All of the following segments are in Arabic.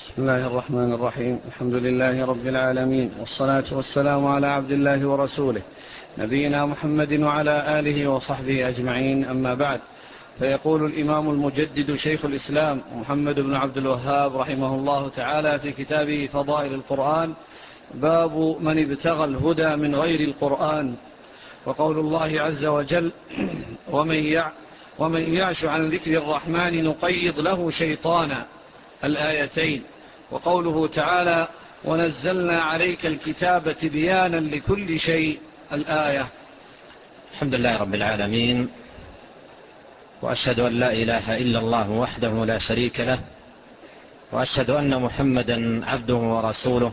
بسم الله الرحمن الرحيم. الحمد لله رب العالمين. والصلاة والسلام على عبد الله ورسوله. نبينا محمد وعلى آله وصحبه أجمعين. أما بعد فيقول الإمام المجدد شيخ الإسلام محمد بن عبد الوهاب رحمه الله تعالى في كتابه فضائل القرآن باب من ابتغى الهدى من غير القرآن. وقول الله عز وجل ومن, ومن يعش عن ذكر الرحمن نقيض له شيطانا. الآيتين وقوله تعالى ونزلنا عليك الكتاب تبيانا لكل شيء. الآية. الحمد لله رب العالمين وأشهد أن لا إله إلا الله وحده لا شريك له وأشهد أن محمدا عبده ورسوله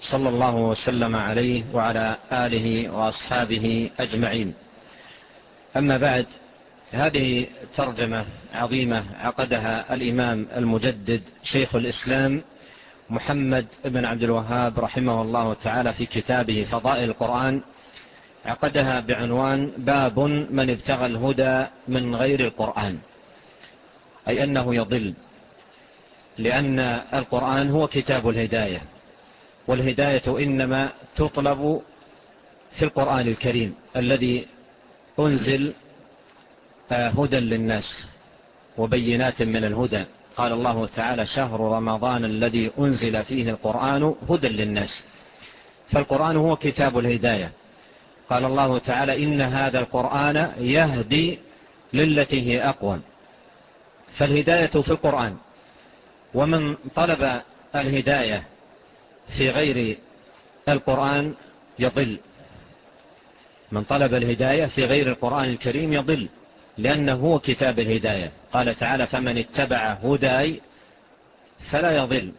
صلى الله وسلم عليه وعلى آله وأصحابه أجمعين. أما بعد هذه ترجمة عظيمة عقدها الإمام المجدد شيخ الإسلام محمد بن عبد الوهاب رحمه الله تعالى في كتابه فضائل القرآن. عقدها بعنوان باب من ابتغى الهدى من غير القرآن. أي أنه يضل. لأن القرآن هو كتاب الهداية. والهداية إنما تطلب في القرآن الكريم الذي أنزل هدى للناس وبينات من الهدى. قال الله تعالى شهر رمضان الذي أنزل فيه القرآن هدى للناس. فالقرآن هو كتاب الهداية. قال الله تعالى إن هذا القرآن يهدي للتي هي أقوى. فالهداية في القرآن. ومن طلب الهداية في غير القرآن يضل. من طلب الهداية في غير القرآن الكريم يضل. لأنه هو كتاب الهداية. قال تعالى فمن اتبع هداي فلا يضل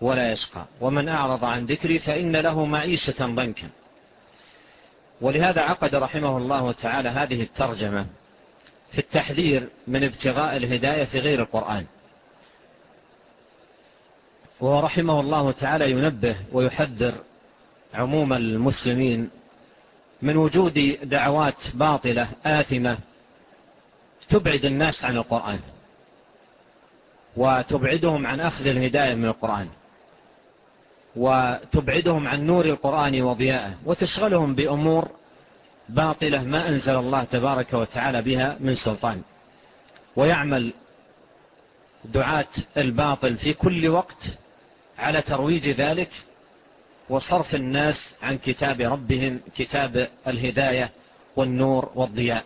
ولا يشقى. ومن أعرض عن ذكري فإن له معيشة ضنكا. ولهذا عقد رحمه الله تعالى هذه الترجمة في التحذير من ابتغاء الهداية في غير القرآن. وهو رحمه الله تعالى ينبه ويحذر عموم المسلمين من وجود دعوات باطلة آثمة تبعد الناس عن القرآن. وتبعدهم عن أخذ الهداية من القرآن. وتبعدهم عن نور القرآن وضياءه. وتشغلهم بأمور باطلة ما أنزل الله تبارك وتعالى بها من سلطان. ويعمل دعاة الباطل في كل وقت على ترويج ذلك وصرف الناس عن كتاب ربهم كتاب الهداية والنور والضياء.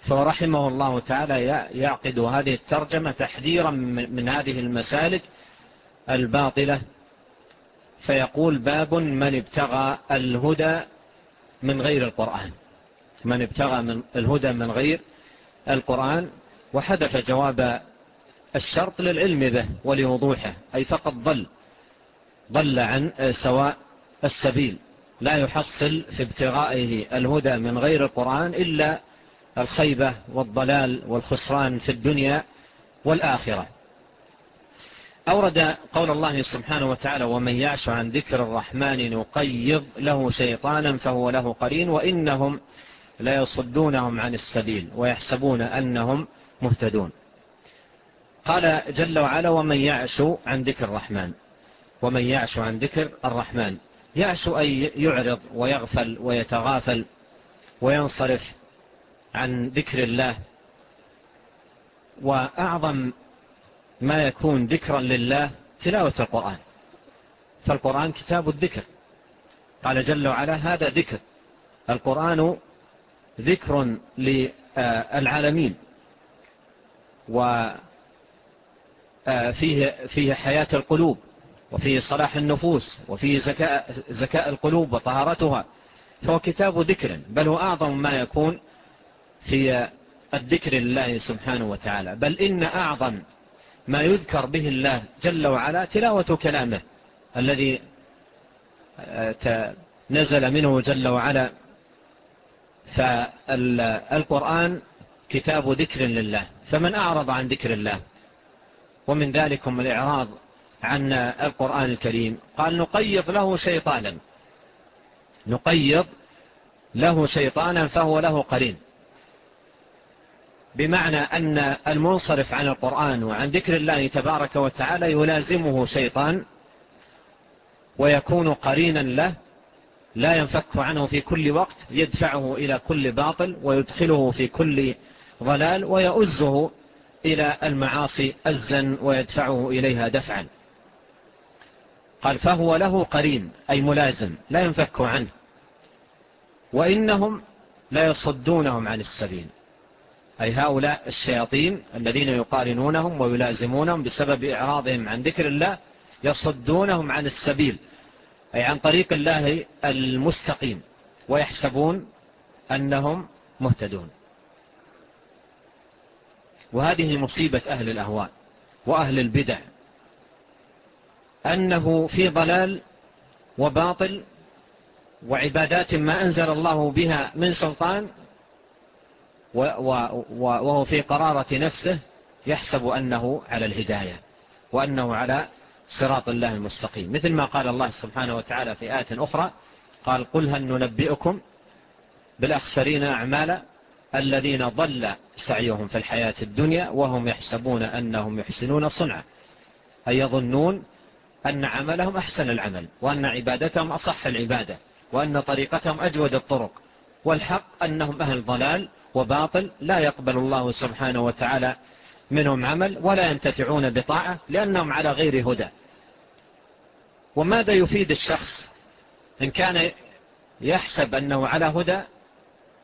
فرحمه الله تعالى يعقد هذه الترجمة تحذيرا من هذه المسالك الباطلة فيقول باب من ابتغى الهدى من غير القرآن من ابتغى من الهدى من غير القرآن وحدث جواب الشرط للعلم به ولوضوحه أي فقط ضل ضل عن سواء السبيل. لا يحصل في ابتغائه الهدى من غير القرآن إلا الخيبة والضلال والخسران في الدنيا والآخرة. أورد قول الله سبحانه وتعالى ومن يعش عن ذكر الرحمن نقيض له شيطانا فهو له قرين وإنهم لا يصدونهم عن السبيل ويحسبون أنهم مهتدون. قال جل وعلا ومن يعش عن ذكر الرحمن ومن يعش عن ذكر الرحمن. يعش أي يعرض ويغفل ويتغافل وينصرف عن ذكر الله. وأعظم ما يكون ذكرا لله تلاوة القرآن. فالقرآن كتاب الذكر. قال جل وعلا هذا ذكر. القرآن ذكر للعالمين. وفيه فيه حياة القلوب وفيه صلاح النفوس وفيه زكاء, زكاء القلوب وطهارتها. فهو كتاب ذكر بل هو أعظم ما يكون في الذكر الله سبحانه وتعالى. بل إن أعظم ما يذكر به الله جل وعلا تلاوة كلامه الذي آه، نزل منه جل وعلا. فالقرآن كتاب ذكر لله. فمن أعرض عن ذكر الله ومن ذلكم الإعراض عن القرآن الكريم. قال نقيض له شيطانا. نقيض له شيطانا فهو له قرين. بمعنى أن المنصرف عن القرآن وعن ذكر الله تبارك وتعالى يلازمه شيطان ويكون قرينا له لا ينفك عنه في كل وقت يدفعه إلى كل باطل ويدخله في كل ضلال ويؤزه إلى المعاصي أزا ويدفعه إليها دفعا. قال فهو له قرين أي ملازم لا ينفك عنه. وإنهم لا يصدونهم عن السبيل. أي هؤلاء الشياطين الذين يقارنونهم ويلازمونهم بسبب إعراضهم عن ذكر الله يصدونهم عن السبيل أي عن طريق الله المستقيم ويحسبون أنهم مهتدون. وهذه مصيبة أهل الأهواء وأهل البدع أنه في ضلال وباطل وعبادات ما أنزل الله بها من سلطان وهو في قرارة نفسه يحسب أنه على الهداية وأنه على صراط الله المستقيم. مثل ما قال الله سبحانه وتعالى في آية أخرى قال قل هل ننبئكم بالأخسرين أعمالا الذين ضل سعيهم في الحياة الدنيا وهم يحسبون أنهم يحسنون صنعا؟ أي يظنون أن عملهم أحسن العمل وأن عبادتهم أصح العبادة وأن طريقتهم أجود الطرق والحق أنهم أهل ضلال وباطل لا يقبل الله سبحانه وتعالى منهم عمل ولا ينتفعون بطاعة لأنهم على غير هدى. وماذا يفيد الشخص إن كان يحسب أنه على هدى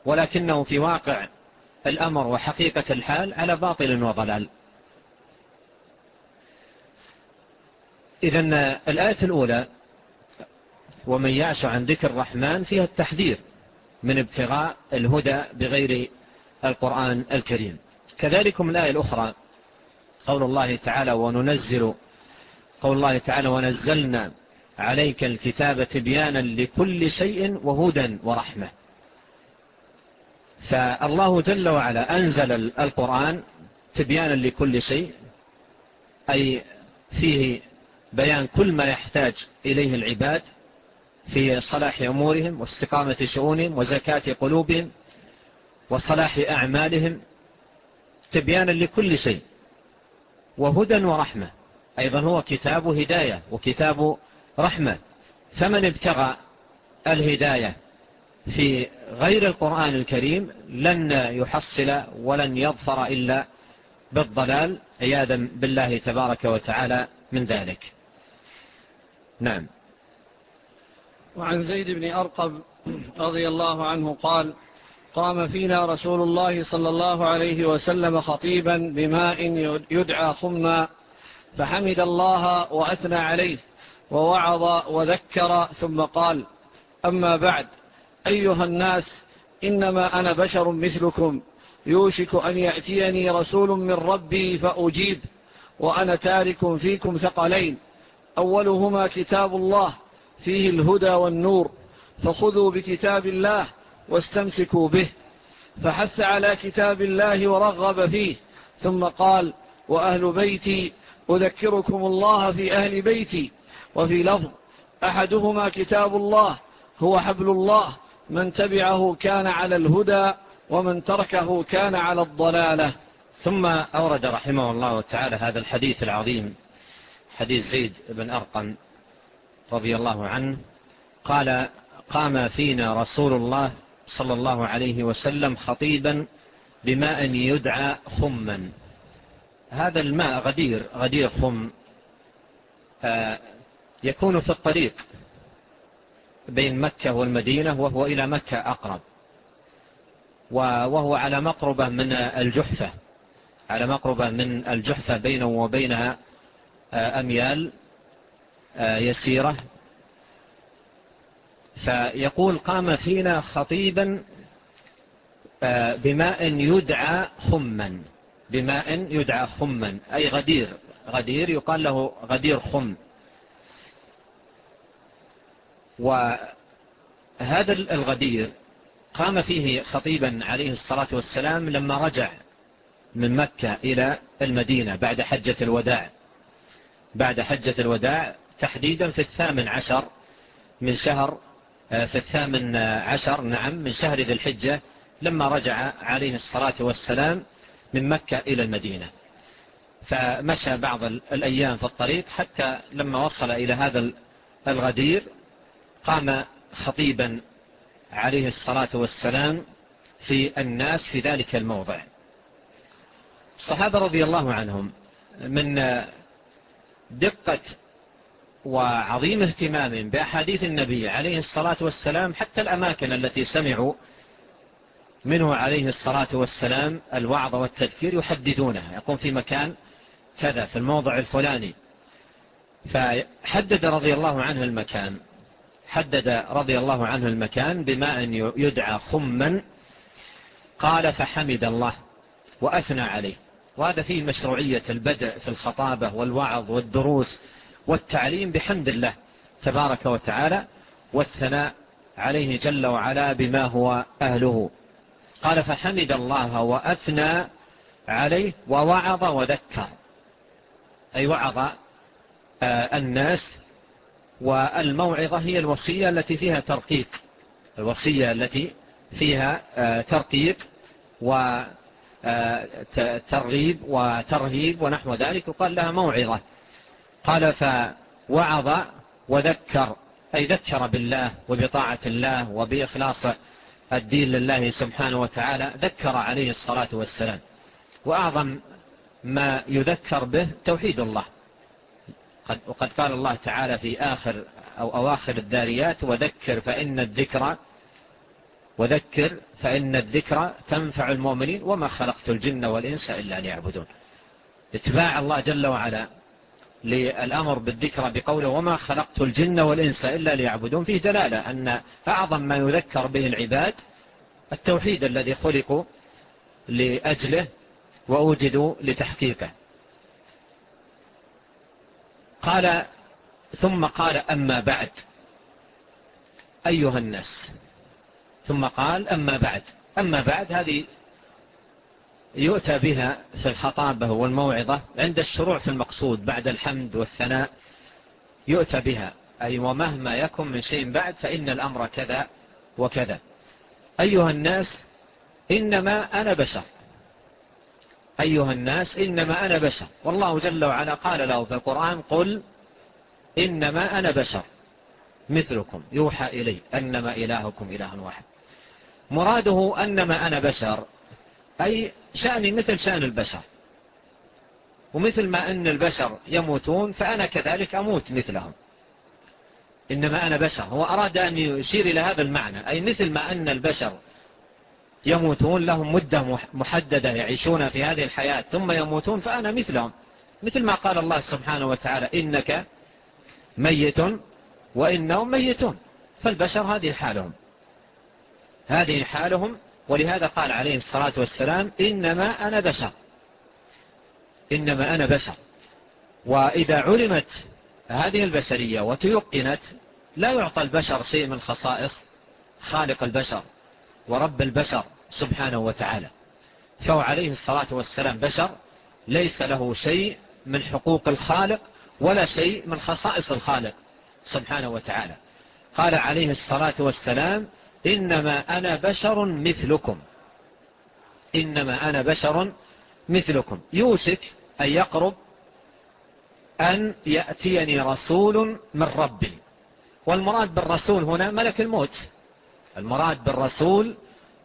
ولكنه في واقع الأمر وحقيقة الحال على باطل وضلال؟ إذن الآية الأولى ومن يعش عن ذكر الرحمن فيها التحذير من ابتغاء الهدى بغير القرآن الكريم. كذلك من الآية الأخرى قول الله تعالى وننزل قول الله تعالى ونزلنا عليك الكتاب تبيانا لكل شيء وهدى ورحمة. فالله جل وعلا أنزل القرآن تبيانا لكل شيء أي فيه بيان كل ما يحتاج إليه العباد في صلاح أمورهم واستقامة شؤونهم وزكاة قلوبهم. وصلاح أعمالهم تبيانا لكل شيء وهدى ورحمة. أيضا هو كتاب هداية وكتاب رحمة. فمن ابتغى الهداية في غير القرآن الكريم لن يحصل ولن يظفر إلا بالضلال عياذا بالله تبارك وتعالى من ذلك. نعم. وعن زيد بن أرقب رضي الله عنه قال قام فينا رسول الله صلى الله عليه وسلم خطيبا بماء يدعى خما فحمد الله وأثنى عليه ووعظ وذكر ثم قال أما بعد أيها الناس إنما أنا بشر مثلكم. يوشك أن يأتيني رسول من ربي فأجيب وأنا تارك فيكم ثقلين. أولهما كتاب الله فيه الهدى والنور. فخذوا بكتاب الله واستمسكوا به فحث على كتاب الله ورغب فيه. ثم قال وأهل بيتي أذكركم الله في أهل بيتي. وفي لفظ أحدهما كتاب الله هو حبل الله من تبعه كان على الهدى ومن تركه كان على الضلالة. ثم أورد رحمه الله تعالى هذا الحديث العظيم حديث زيد بن أرقم رضي الله عنه. قال قام فينا رسول الله صلى الله عليه وسلم خطيبا بماء يدعى خما. هذا الماء غدير غدير خم. آه، يكون في الطريق بين مكة والمدينة وهو إلى مكة أقرب. وهو على مقربة من الجحفة على مقربة من الجحفة بينه وبينها آه، أميال آه، يسيرة فيقول قام فينا خطيبا آه، بماء يدعى خما. بماء يدعى خما. أي غدير. غدير يقال له غدير خم. وهذا الغدير قام فيه خطيبا عليه الصلاة والسلام لما رجع من مكة إلى المدينة بعد حجة الوداع. بعد حجة الوداع تحديدا في الثامن عشر من شهر في الثامن عشر نعم من شهر ذي الحجة لما رجع عليه الصلاة والسلام من مكة إلى المدينة. فمشى بعض الأيام في الطريق حتى لما وصل إلى هذا الغدير قام خطيبا عليه الصلاة والسلام في الناس في ذلك الموضع. الصحابة رضي الله عنهم من دقة وعظيم اهتمام بأحاديث النبي عليه الصلاة والسلام حتى الأماكن التي سمعوا منه عليه الصلاة والسلام الوعظ والتذكير يحددونها. يقوم في مكان كذا في الموضع الفلاني. فحدد رضي الله عنه المكان. حدد رضي الله عنه المكان بماء يدعى خما. قال فحمد الله وأثنى عليه. وهذا فيه مشروعية البدء في الخطابة والوعظ والدروس والتعليم بحمد الله تبارك وتعالى والثناء عليه جل وعلا بما هو أهله. قال فحمد الله وأثنى عليه ووعظ وذكر. أي وعظ آه، الناس والموعظة هي الوصية التي فيها ترقيق. الوصية التي فيها آه، ترقيق وترغيب آه، وترهيب ونحو ذلك. وقال لها موعظة. قال فوعظ وذكر أي ذكر بالله وبطاعة الله وبإخلاص الدين لله سبحانه وتعالى ذكر عليه الصلاة والسلام. وأعظم ما يذكر به توحيد الله. وقد قال الله تعالى في آخر أو أواخر الداريات وذكر فإن الذكرى وذكر فإن الذكرى تنفع المؤمنين وما خلقت الجن والإنس إلا ليعبدون. اتباع الله جل وعلا. للأمر بالذكرى بقوله وما خلقت الجن والإنس إلا ليعبدون. فيه دلالة أن أعظم ما يذكر به العباد التوحيد الذي خلقوا لأجله وأوجدوا لتحقيقه. قال ثم قال أما بعد. أيها الناس. ثم قال أما بعد. أما بعد هذه يؤتى بها في الخطابة والموعظة عند الشروع في المقصود بعد الحمد والثناء يؤتى بها. أي ومهما يكن من شيء بعد فإن الأمر كذا وكذا. أيها الناس إنما أنا بشر. أيها الناس إنما أنا بشر. والله جل وعلا قال له في القرآن قل إنما أنا بشر مثلكم. يوحى إلي أنما إلهكم إله واحد. مراده أنما أنا بشر أي شأني مثل شأن البشر. ومثل ما أن البشر يموتون فأنا كذلك أموت مثلهم. إنما أنا بشر. هو أراد أن يشير إلى هذا المعنى. أي مثل ما أن البشر يموتون لهم مدة محددة يعيشون في هذه الحياة ثم يموتون فأنا مثلهم. مثل ما قال الله سبحانه وتعالى إنك ميت وإنهم ميتون. فالبشر هذه حالهم. هذه حالهم ولهذا قال عليه الصلاة والسلام إنما أنا بشر. إنما أنا بشر. وإذا علمت هذه البشرية وتيقنت لا يعطى البشر شيء من خصائص خالق البشر ورب البشر سبحانه وتعالى. فهو عليه الصلاة والسلام بشر ليس له شيء من حقوق الخالق ولا شيء من خصائص الخالق سبحانه وتعالى. قال عليه الصلاة والسلام إنما أنا بشر مثلكم. إنما أنا بشر مثلكم. يوشك أن يقرب أن يأتيني رسول من ربي والمراد بالرسول هنا ملك الموت. المراد بالرسول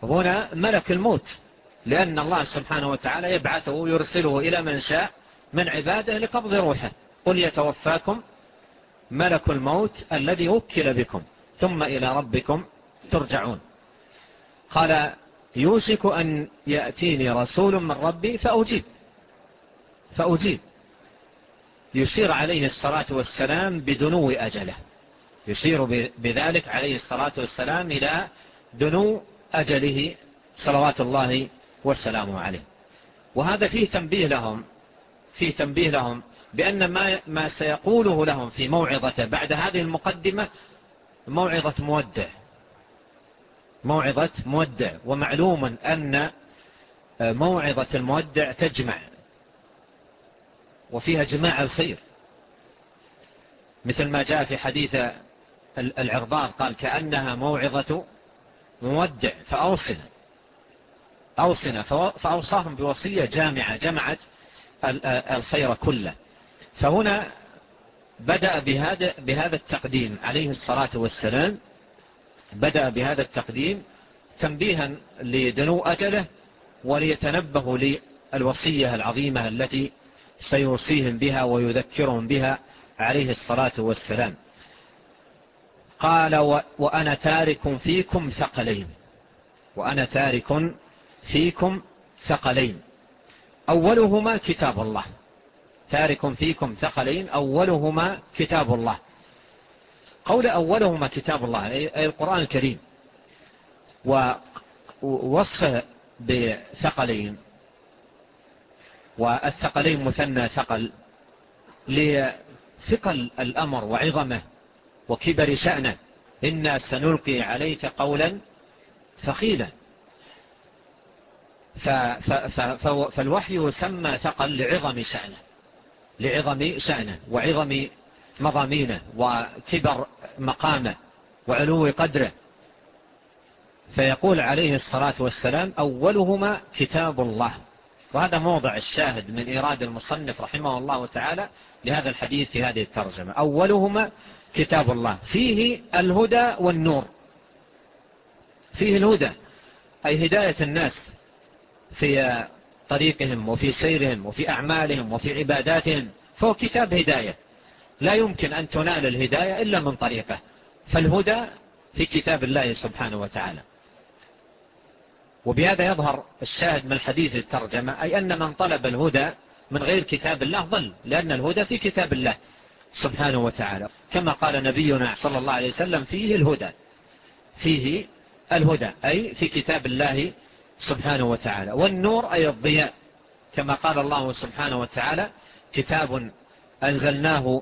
هنا ملك الموت. لأن الله سبحانه وتعالى يبعثه ويرسله إلى من شاء من عباده لقبض روحه. قل يتوفاكم ملك الموت الذي وكل بكم. ثم إلى ربكم ترجعون. قال يوشك أن يأتيني رسول من ربي فأجيب. فأجيب. يشير عليه الصلاة والسلام بدنو أجله. يشير بذلك عليه الصلاة والسلام إلى دنو أجله صلوات الله والسلام عليه. وهذا فيه تنبيه لهم فيه تنبيه لهم بأن ما, ما سيقوله لهم في موعظة بعد هذه المقدمة موعظة مودع. موعظة مودع ومعلوم أن آه، موعظة المودع تجمع وفيها جماع الخير. مثل ما جاء في حديث العرضار قال كأنها موعظة مودع فأوصنا أوصنا فأوصاهم بوصية جامعة جمعت آه، الخير كله. فهنا بدأ بهذا, بهذا التقديم عليه الصلاة والسلام بدأ بهذا التقديم تنبيها لدنو أجله وليتنبه للوصية العظيمة التي سيوصيهم بها ويذكرهم بها عليه الصلاة والسلام. قال وأنا تارك فيكم ثقلين. وأنا تارك فيكم ثقلين. أولهما كتاب الله. تارك فيكم ثقلين أولهما كتاب الله. قول أولهما كتاب الله أي القرآن الكريم. ووصف بثقلين. والثقلين مثنى ثقل. لثقل الأمر وعظمه وكبر شأنه. إنا سنلقي عليك قولا ثقيلا. فالوحي سمى ثقل لعظم شأنه. لعظم شأنه وعظم مضامينه وكبر مقامه وعلو قدره. فيقول عليه الصلاة والسلام أولهما كتاب الله. وهذا موضع الشاهد من إرادة المصنف رحمه الله تعالى لهذا الحديث في هذه الترجمة. أولهما كتاب الله. فيه الهدى والنور. فيه الهدى أي هداية الناس في طريقهم وفي سيرهم وفي أعمالهم وفي عباداتهم. فهو كتاب هداية. لا يمكن أن تنال الهداية إلا من طريقه. فالهدى في كتاب الله سبحانه وتعالى. وبهذا يظهر الشاهد من الحديث الترجمة أي أن من طلب الهدى من غير كتاب الله ظل لأن الهدى في كتاب الله سبحانه وتعالى. كما قال نبينا صلى الله عليه وسلم فيه الهدى. فيه الهدى أي في كتاب الله سبحانه وتعالى. والنور أي الضياء. كما قال الله سبحانه وتعالى كتاب أنزلناه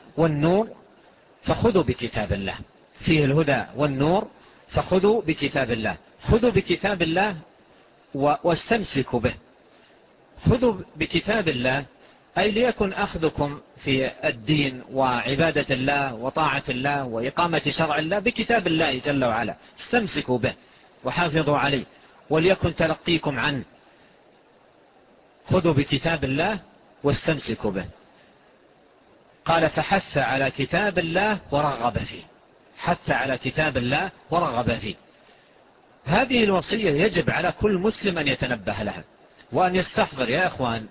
والنور فخذوا بكتاب الله. فيه الهدى والنور فخذوا بكتاب الله. خذوا بكتاب الله واستمسكوا به. خذوا بكتاب الله أي ليكن أخذكم في الدين وعبادة الله وطاعة الله وإقامة شرع الله بكتاب الله جل وعلا. استمسكوا به وحافظوا عليه. وليكن تلقيكم عنه. خذوا بكتاب الله واستمسكوا به. قال فحث على كتاب الله ورغب فيه. حث على كتاب الله ورغب فيه. هذه الوصية يجب على كل مسلم أن يتنبه لها وأن يستحضر يا أخوان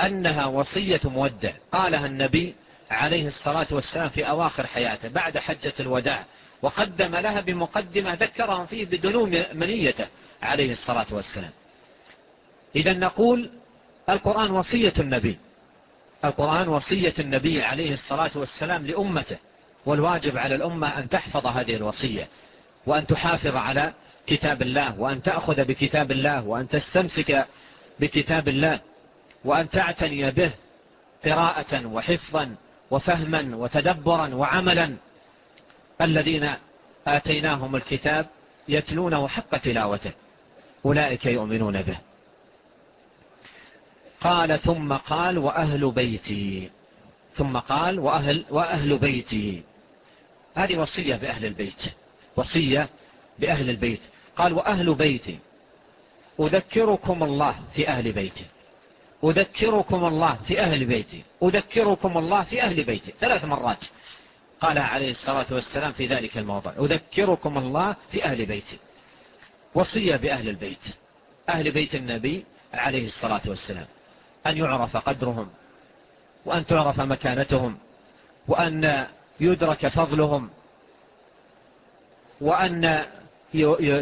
أنها وصية مودع. قالها النبي عليه الصلاة والسلام في أواخر حياته بعد حجة الوداع وقدم لها بمقدمة ذكرهم فيه بدنو منيته عليه الصلاة والسلام. إذا نقول القرآن وصية النبي. القرآن وصية النبي عليه الصلاة والسلام لأمته والواجب على الأمة أن تحفظ هذه الوصية وأن تحافظ على كتاب الله وأن تأخذ بكتاب الله وأن تستمسك بكتاب الله وأن تعتني به قراءة وحفظا وفهما وتدبرا وعملا. الذين آتيناهم الكتاب يتلونه حق تلاوته أولئك يؤمنون به. قال ثم قال وأهل بيتي. ثم قال وأهل, وأهل بيتي. هذه وصية بأهل البيت. وصية بأهل البيت. قال وأهل بيتي. أذكركم الله في أهل بيتي. أذكركم الله في أهل بيتي. أذكركم الله في أهل بيتي. ثلاث مرات قال عليه الصلاة والسلام في ذلك الموضع. أذكركم الله في أهل بيتي. وصية بأهل البيت. أهل بيت النبي عليه الصلاة والسلام. أن يعرف قدرهم وأن تعرف مكانتهم وأن يدرك فضلهم وأن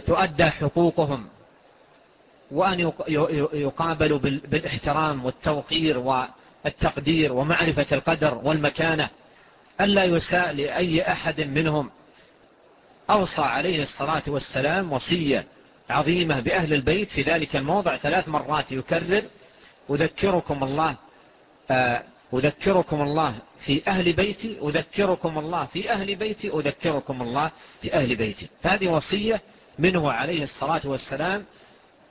تؤدى حقوقهم وأن يقابلوا بالإحترام والتوقير والتقدير ومعرفة القدر والمكانة ألا يساء لأي أحد منهم. أوصى عليه الصلاة والسلام وصية عظيمة بأهل البيت في ذلك الموضع ثلاث مرات يكرر أذكركم الله آه، أذكركم الله في أهل بيتي أذكركم الله في أهل بيتي أذكركم الله في أهل بيتي. هذه وصية منه عليه الصلاة والسلام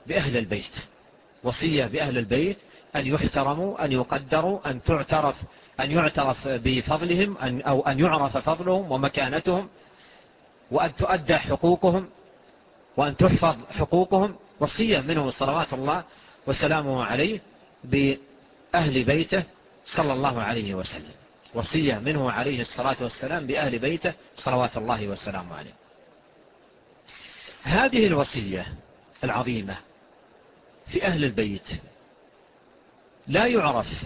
بأهل البيت. وصية بأهل البيت أن يحترموا أن يقدروا أن تعترف أن يعترف بفضلهم أن أو أن يعرف فضلهم ومكانتهم وأن تؤدى حقوقهم وأن تحفظ حقوقهم. وصية منه صلوات الله وسلامه عليه. بأهل بيته صلى الله عليه وسلم وصية منه عليه الصلاة والسلام بأهل بيته صلوات الله والسلام عليه. هذه الوصية العظيمة في أهل البيت لا يعرف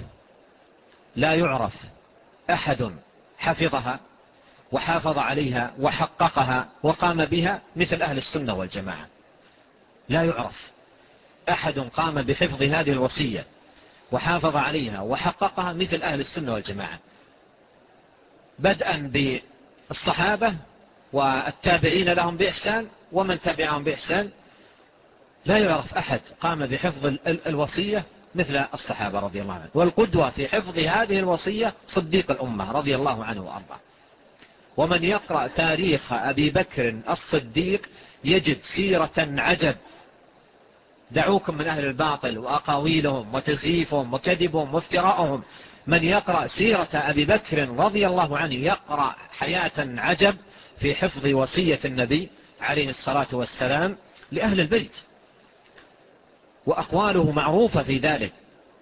لا يعرف أحد حفظها وحافظ عليها وحققها وقام بها مثل أهل السنة والجماعة. لا يعرف أحد قام بحفظ هذه الوصية. وحافظ عليها وحققها مثل أهل السنة والجماعة. بدءا بالصحابة والتابعين لهم بإحسان ومن تبعهم بإحسان. لا يعرف أحد قام بحفظ الوصية مثل الصحابة رضي الله عنه والقدوة في حفظ هذه الوصية صديق الأمة رضي الله عنه وأرضاه. ومن يقرأ تاريخ أبي بكر الصديق يجد سيرة عجب دعوكم من أهل الباطل وأقاويلهم وتزييفهم وكذبهم وافتراءهم. من يقرأ سيرة أبي بكر رضي الله عنه يقرأ حياة عجب في حفظ وصية النبي عليه الصلاة والسلام لأهل البيت. وأقواله معروفة في ذلك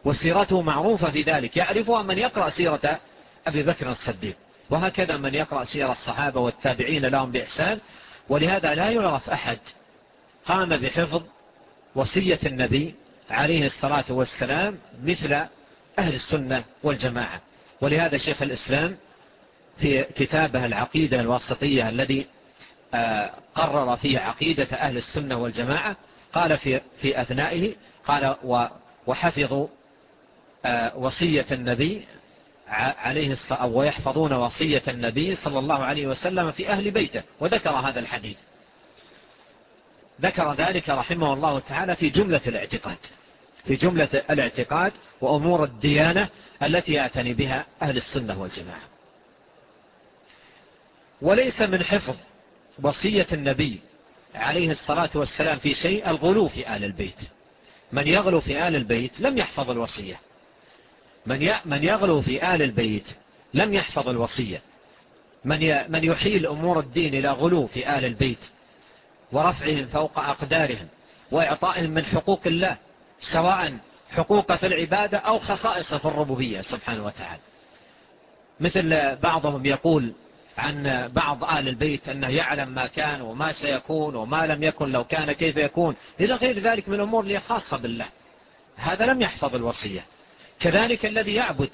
وسيرته معروفة في ذلك. يعرفها من يقرأ سيرة أبي بكر الصديق. وهكذا من يقرأ سير الصحابة والتابعين لهم بإحسان. ولهذا لا يعرف أحد قام بحفظ وصية النبي عليه الصلاة والسلام مثل أهل السنة والجماعة. ولهذا شيخ الإسلام في كتابه العقيدة الواسطية الذي آه، قرر فيه عقيدة أهل السنة والجماعة قال في, في أثنائه قال وحفظوا آه، وصية النبي عليه الصلاة ويحفظون وصية النبي صلى الله عليه وسلم في أهل بيته وذكر هذا الحديث. ذكر ذلك رحمه الله تعالى في جملة الاعتقاد في جملة الاعتقاد وأمور الديانة التي يعتني بها أهل السنة والجماعة. وليس من حفظ وصية النبي عليه الصلاة والسلام في شيء الغلو في آل البيت. من يغلو في آل البيت لم يحفظ الوصية. من يغلو في آل البيت لم يحفظ الوصية. من يحيل أمور الدين إلى غلو في آل البيت ورفعهم فوق أقدارهم وإعطائهم من حقوق الله سواء حقوق في العبادة أو خصائص في الربوبية سبحانه وتعالى. مثل بعضهم يقول عن بعض آل البيت أنه يعلم ما كان وما سيكون وما لم يكن لو كان كيف يكون. إلى غير ذلك من أمور لي خاصة بالله. هذا لم يحفظ الوصية. كذلك الذي يعبد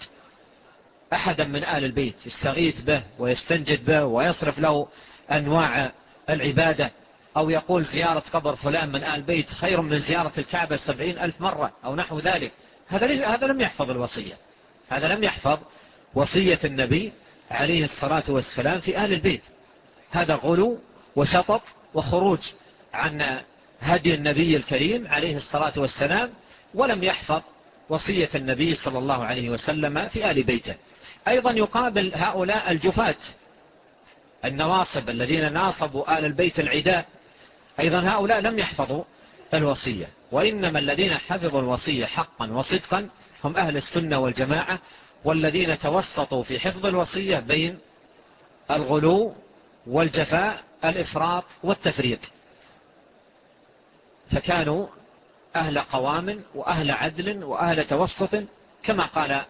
أحدا من آل البيت يستغيث به ويستنجد به ويصرف له أنواع العبادة أو يقول زيارة قبر فلان من آل بيت خير من زيارة الكعبة سبعين ألف مرة أو نحو ذلك. هذا, هذا لم يحفظ الوصية. هذا لم يحفظ وصية النبي عليه الصلاة والسلام في آل البيت. هذا غلو وشطط وخروج عن هدي النبي الكريم عليه الصلاة والسلام ولم يحفظ وصية النبي صلى الله عليه وسلم في آل بيته. أيضا يقابل هؤلاء الجفاة النواصب الذين ناصبوا آل البيت العداء أيضا هؤلاء لم يحفظوا الوصية وإنما الذين حفظوا الوصية حقا وصدقا هم أهل السنة والجماعة والذين توسطوا في حفظ الوصية بين الغلو والجفاء الإفراط والتفريط. فكانوا أهل قوام وأهل عدل وأهل توسط كما قال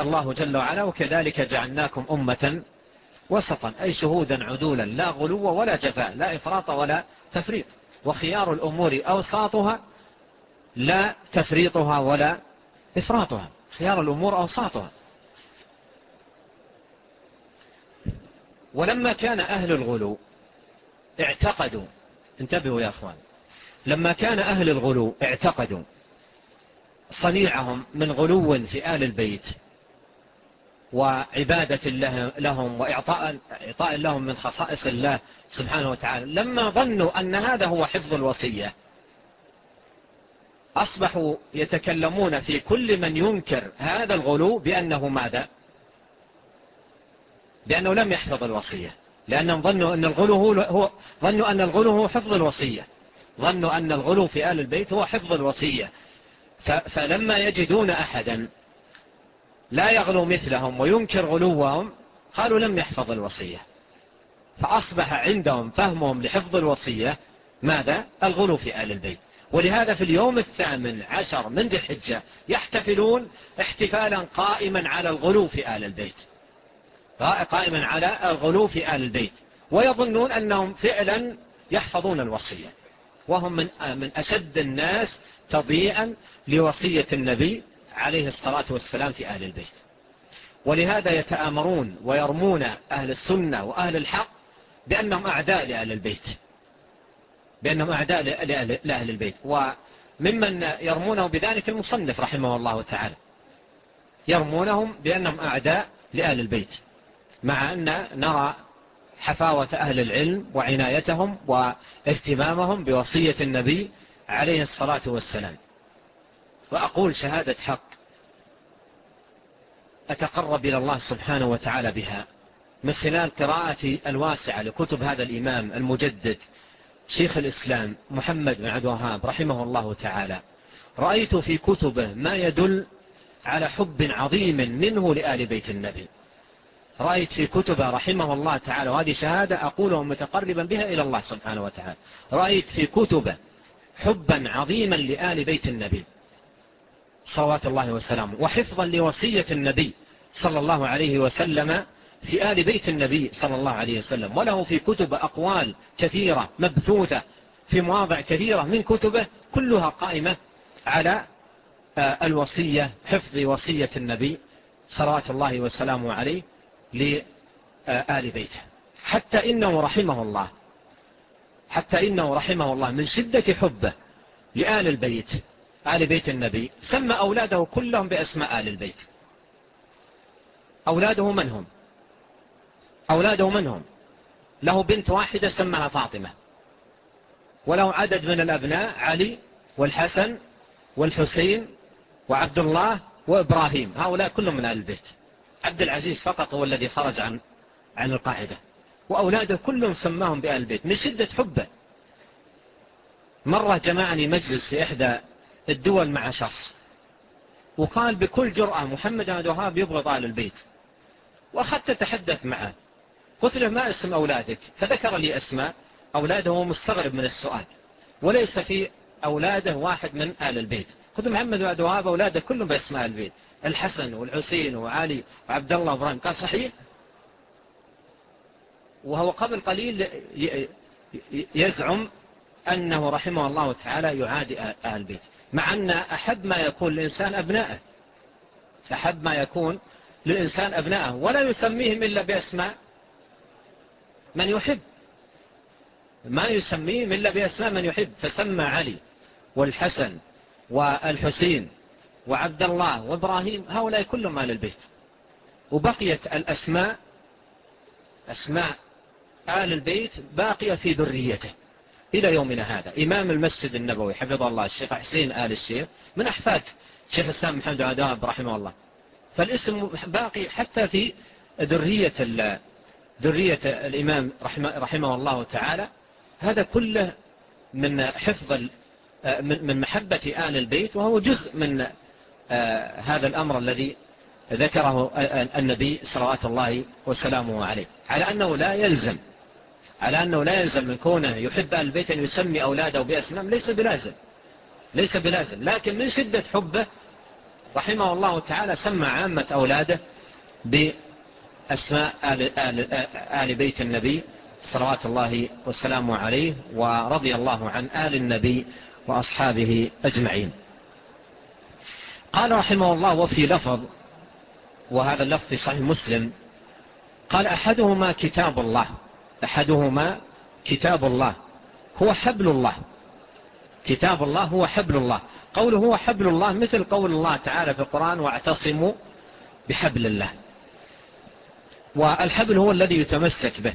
الله جل وعلا وكذلك جعلناكم أمة وسطا أي شهودا عدولا لا غلو ولا جفاء لا إفراط ولا تفريط وخيار الأمور أوساطها لا تفريطها ولا إفراطها. خيار الأمور أوساطها. ولما كان أهل الغلو اعتقدوا انتبهوا يا أخوان لما كان أهل الغلو اعتقدوا صنيعهم من غلو في آل البيت وعبادة لهم وإعطاء لهم من خصائص الله سبحانه وتعالى. لما ظنوا أن هذا هو حفظ الوصية أصبحوا يتكلمون في كل من ينكر هذا الغلو بأنه ماذا؟ بأنه لم يحفظ الوصية. لأنهم ظنوا أن الغلو هو ظنوا أن الغلو هو حفظ الوصية. ظنوا أن الغلو في آل البيت هو حفظ الوصية. فلما يجدون أحدا لا يغلو مثلهم وينكر غلوهم قالوا لم يحفظ الوصية. فأصبح عندهم فهمهم لحفظ الوصية ماذا؟ الغلو في آل البيت. ولهذا في اليوم الثامن عشر من ذي الحجة يحتفلون احتفالا قائما على الغلو في آل البيت. قائما على الغلو في آل البيت. ويظنون أنهم فعلا يحفظون الوصية. وهم من, من أشد الناس تضيئا لوصية النبي عليه الصلاة والسلام في أهل البيت. ولهذا يتآمرون ويرمون أهل السنة وأهل الحق بأنهم أعداء لأهل البيت. بأنهم أعداء لأهل البيت. وممن يرمونه بذلك المصنف رحمه الله تعالى. يرمونهم بأنهم أعداء لأهل البيت. مع أن نرى حفاوة أهل العلم وعنايتهم واهتمامهم بوصية النبي عليه الصلاة والسلام. وأقول شهادة حق. أتقرب إلى الله سبحانه وتعالى بها. من خلال قراءتي الواسعة لكتب هذا الإمام المجدد شيخ الإسلام محمد بن عبد الوهاب رحمه الله تعالى. رأيت في كتبه ما يدل على حب عظيم منه لآل بيت النبي. رأيت في كتبه رحمه الله تعالى وهذه شهادة أقولها متقربا بها إلى الله سبحانه وتعالى. رأيت في كتبه حبا عظيما لآل بيت النبي. صلوات الله وسلامه. وحفظا لوصية النبي صلى الله عليه وسلم في آل بيت النبي صلى الله عليه وسلم. وله في كتب أقوال كثيرة مبثوثة في مواضع كثيرة من كتبه كلها قائمة على آه، الوصية حفظ وصية النبي صلوات الله وسلامه عليه لآل آه، بيته. حتى إنه رحمه الله حتى إنه رحمه الله من شدة حبه لآل البيت. آل بيت النبي سمى أولاده كلهم بأسماء آل البيت أولاده من هم أولاده من هم له بنت واحدة سمها فاطمة وله عدد من الأبناء علي والحسن والحسين وعبد الله وإبراهيم هؤلاء كلهم من آل البيت عبد العزيز فقط هو الذي خرج عن عن القاعدة وأولاده كلهم سماهم بآل البيت من شدة حبه مرة جمعني مجلس في إحدى الدول مع شخص. وقال بكل جرأة محمد عبد الوهاب يبغض آل البيت. وأخذت أتحدث معه. قلت له ما اسم أولادك؟ فذكر لي أسماء أولاده وهو مستغرب من السؤال. وليس في أولاده واحد من آل البيت. قلت محمد عبد الوهاب أولاده كلهم باسم آل البيت. الحسن والحسين وعلي وعبد الله وإبراهيم. قال صحيح؟ وهو قبل قليل يزعم أنه رحمه الله تعالى يعادي آل البيت. مع أن أحب ما يكون للإنسان أبناءه. أحب ما يكون للإنسان أبناءه. ولا يسميهم إلا بأسماء من يحب. ما يسميهم إلا بأسماء من يحب. فسمى علي والحسن والحسين وعبد الله وإبراهيم. هؤلاء كلهم آل البيت. وبقيت الأسماء أسماء آل البيت باقية في ذريته. إلى يومنا هذا. إمام المسجد النبوي حفظه الله الشيخ حسين آل الشيخ من أحفاد شيخ السلام محمد عداب رحمه الله. فالاسم باقي حتى في ذرية ذرية الإمام رحمه, رحمه الله تعالى. هذا كله من حفظ من محبة آل البيت وهو جزء من آه، هذا الأمر الذي ذكره النبي صلوات الله وسلامه عليه. على أنه لا يلزم على أنه لا يلزم من كونه يحب أهل البيت أن يسمي أولاده بأسلام ليس بلازم. ليس بلازم. لكن من شدة حبه رحمه الله تعالى سمى عامة أولاده بأسماء آل, آل, آل بيت النبي صلوات الله وسلامه عليه ورضي الله عن آل النبي وأصحابه أجمعين. قال رحمه الله وفي لفظ وهذا اللفظ في صحيح مسلم قال أحدهما كتاب الله. أحدهما كتاب الله هو حبل الله. كتاب الله هو حبل الله. قوله هو حبل الله مثل قول الله تعالى في القرآن واعتصموا بحبل الله. والحبل هو الذي يتمسك به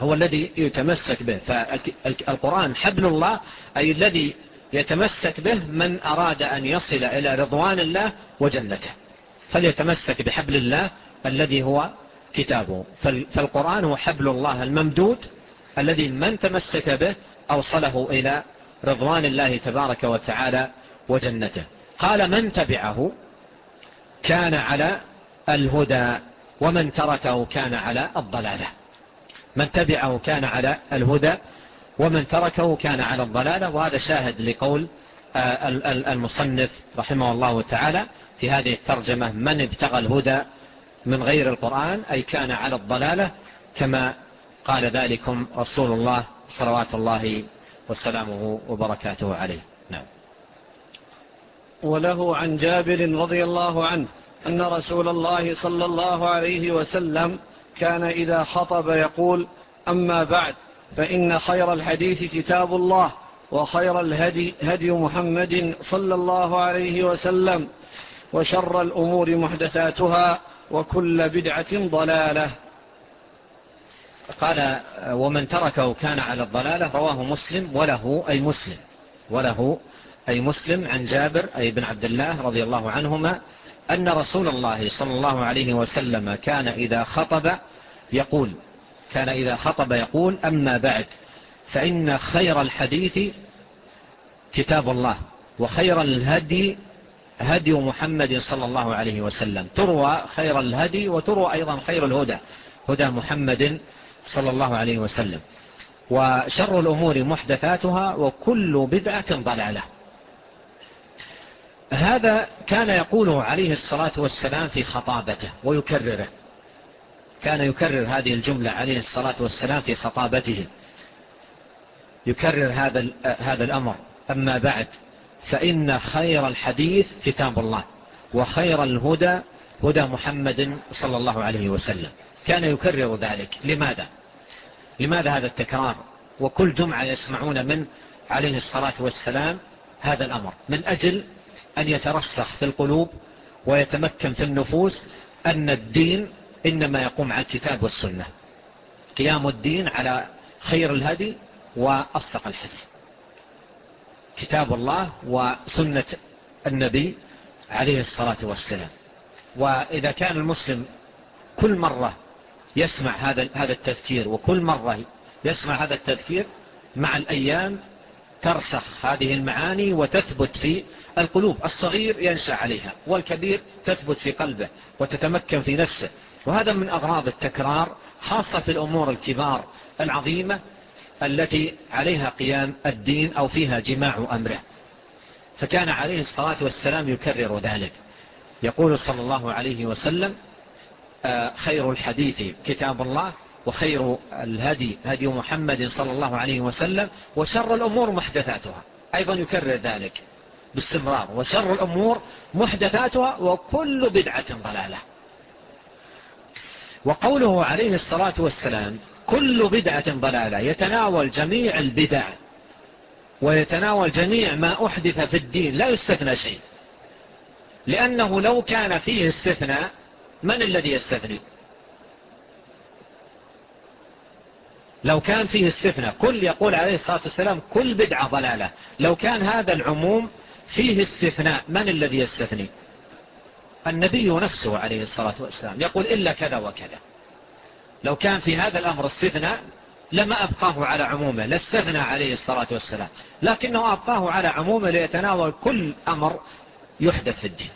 هو الذي يتمسك به. فالقرآن حبل الله أي الذي يتمسك به من أراد أن يصل إلى رضوان الله وجنته. فليتمسك بحبل الله الذي هو كتابه. فالقرآن هو حبل الله الممدود الذي من تمسك به أوصله إلى رضوان الله تبارك وتعالى وجنته. قال من تبعه كان على الهدى ومن تركه كان على الضلالة. من تبعه كان على الهدى ومن تركه كان على الضلالة. وهذا شاهد لقول آه، المصنف رحمه الله تعالى في هذه الترجمة من ابتغى الهدى من غير القرآن أي كان على الضلالة كما قال ذلكم رسول الله صلوات الله وسلامه وبركاته عليه. نعم. وله عن جابر رضي الله عنه أن رسول الله صلى الله عليه وسلم كان إذا خطب يقول أما بعد فإن خير الحديث كتاب الله وخير الهدي هدي محمد صلى الله عليه وسلم وشر الأمور محدثاتها وكل بدعة ضلالة. قال آه، ومن تركه كان على الضلالة رواه مسلم وله أي مسلم وله أي مسلم عن جابر أي بن عبد الله رضي الله عنهما أن رسول الله صلى الله عليه وسلم كان إذا خطب يقول كان إذا خطب يقول أما بعد فإن خير الحديث كتاب الله وخير الهدي هدي محمد صلى الله عليه وسلم. تروى خير الهدي وتروى أيضا خير الهدى. هدى محمد صلى الله عليه وسلم. وشر الأمور محدثاتها وكل بدعة ضلالة. هذا كان يقوله عليه الصلاة والسلام في خطابته ويكرره. كان يكرر هذه الجملة عليه الصلاة والسلام في خطابته. يكرر هذا هذا الأمر. أما بعد فإن خير الحديث كتاب الله وخير الهدى هدى محمد صلى الله عليه وسلم. كان يكرر ذلك. لماذا؟ لماذا هذا التكرار؟ وكل جمعة يسمعون من عليه الصلاة والسلام هذا الأمر. من أجل أن يترسخ في القلوب ويتمكن في النفوس أن الدين إنما يقوم على الكتاب والسنة. قيام الدين على خير الهدي وأصدق الحديث. كتاب الله وسنة النبي عليه الصلاة والسلام. وإذا كان المسلم كل مرة يسمع هذا هذا التذكير وكل مرة يسمع هذا التذكير مع الأيام ترسخ هذه المعاني وتثبت في القلوب. الصغير ينشأ عليها والكبير تثبت في قلبه وتتمكن في نفسه. وهذا من أغراض التكرار خاصة في الأمور الكبار العظيمة التي عليها قيام الدين أو فيها جماع أمره. فكان عليه الصلاة والسلام يكرر ذلك. يقول صلى الله عليه وسلم آه، خير الحديث كتاب الله وخير الهدي هدي محمد صلى الله عليه وسلم وشر الأمور محدثاتها. أيضا يكرر ذلك باستمرار. وشر الأمور محدثاتها وكل بدعة ضلالة. وقوله عليه الصلاة والسلام كل بدعة ضلالة. يتناول جميع البدع ويتناول جميع ما أحدث في الدين. لا يستثنى شيء. لأنه لو كان فيه استثناء من الذي يستثني؟ لو كان فيه استثناء كل يقول عليه الصلاة والسلام كل بدعة ضلالة. لو كان هذا العموم فيه استثناء من الذي يستثني؟ النبي نفسه عليه الصلاة والسلام. يقول إلا كذا وكذا. لو كان في هذا الأمر استثناء لما أبقاه على عمومه لاستثنى عليه الصلاة والسلام. لكنه أبقاه على عمومه ليتناول كل أمر يحدث في الدين.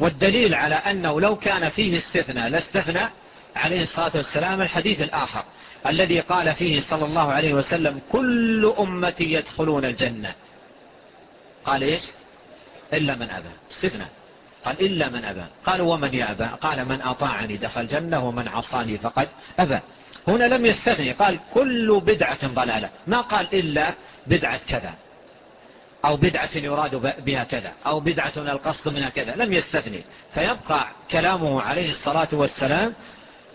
والدليل على أنه لو كان فيه استثناء لاستثنى عليه الصلاة والسلام الحديث الآخر الذي قال فيه صلى الله عليه وسلم كل أمتي يدخلون الجنة. قال إيش؟ إلا من أبى استثناء. قال إلا من أبى. قال ومن يأبى قال من أطاعني دخل جنة ومن عصاني فقد أبى. هنا لم يستغني قال كل بدعة ضلالة. ما قال إلا بدعة كذا. أو بدعة يراد بها كذا. أو بدعة القصد منها كذا. لم يستثني. فيبقى كلامه عليه الصلاة والسلام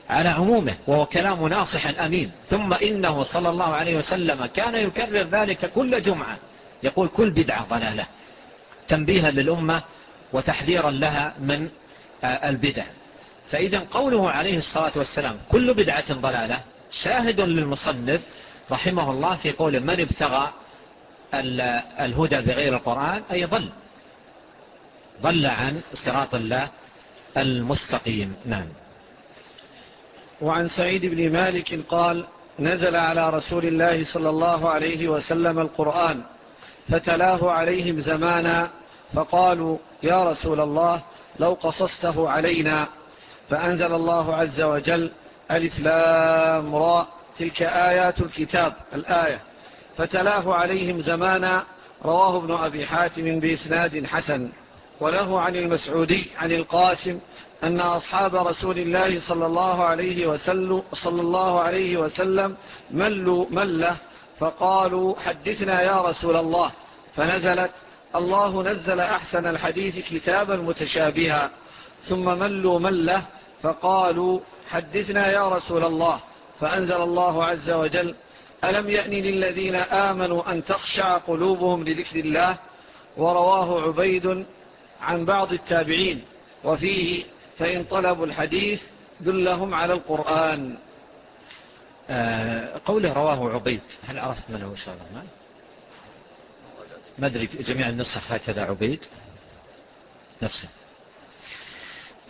على عمومه. وهو كلام ناصح أمين. ثم إنه صلى الله عليه وسلم كان يكرر ذلك كل جمعة. يقول كل بدعة ضلالة. تنبيها للأمة وتحذيرا لها من آه، البدع. فإذا قوله عليه الصلاة والسلام كل بدعة ضلالة شاهد للمصنف رحمه الله في قول من ابتغى الهدى بغير القرآن أي ضل. ضل عن صراط الله المستقيم. نعم. وعن سعيد بن مالك قال نزل على رسول الله صلى الله عليه وسلم القرآن فتلاه عليهم زمانا فقالوا يا رسول الله لو قصصته علينا فأنزل الله عز وجل ألف لام راء تلك آيات الكتاب الآية. فتلاه عليهم زمانا رواه ابن أبي حاتم بإسناد حسن. وله عن المسعودي عن القاسم أن أصحاب رسول الله صلى الله عليه وسلم, صلى الله عليه وسلم ملوا ملة فقالوا حدثنا يا رسول الله. فنزلت الله نزل أحسن الحديث كتابا متشابها ثم ملوا مله فقالوا حدثنا يا رسول الله فأنزل الله عز وجل ألم يأني للذين آمنوا أن تخشع قلوبهم لذكر الله؟ ورواه عبيد عن بعض التابعين وفيه فإن طلبوا الحديث دلهم على القرآن. آه، قوله رواه عبيد هل عرفت من هو شاء الله؟ ما أدري جميع النسخ هكذا عبيد. نفسه.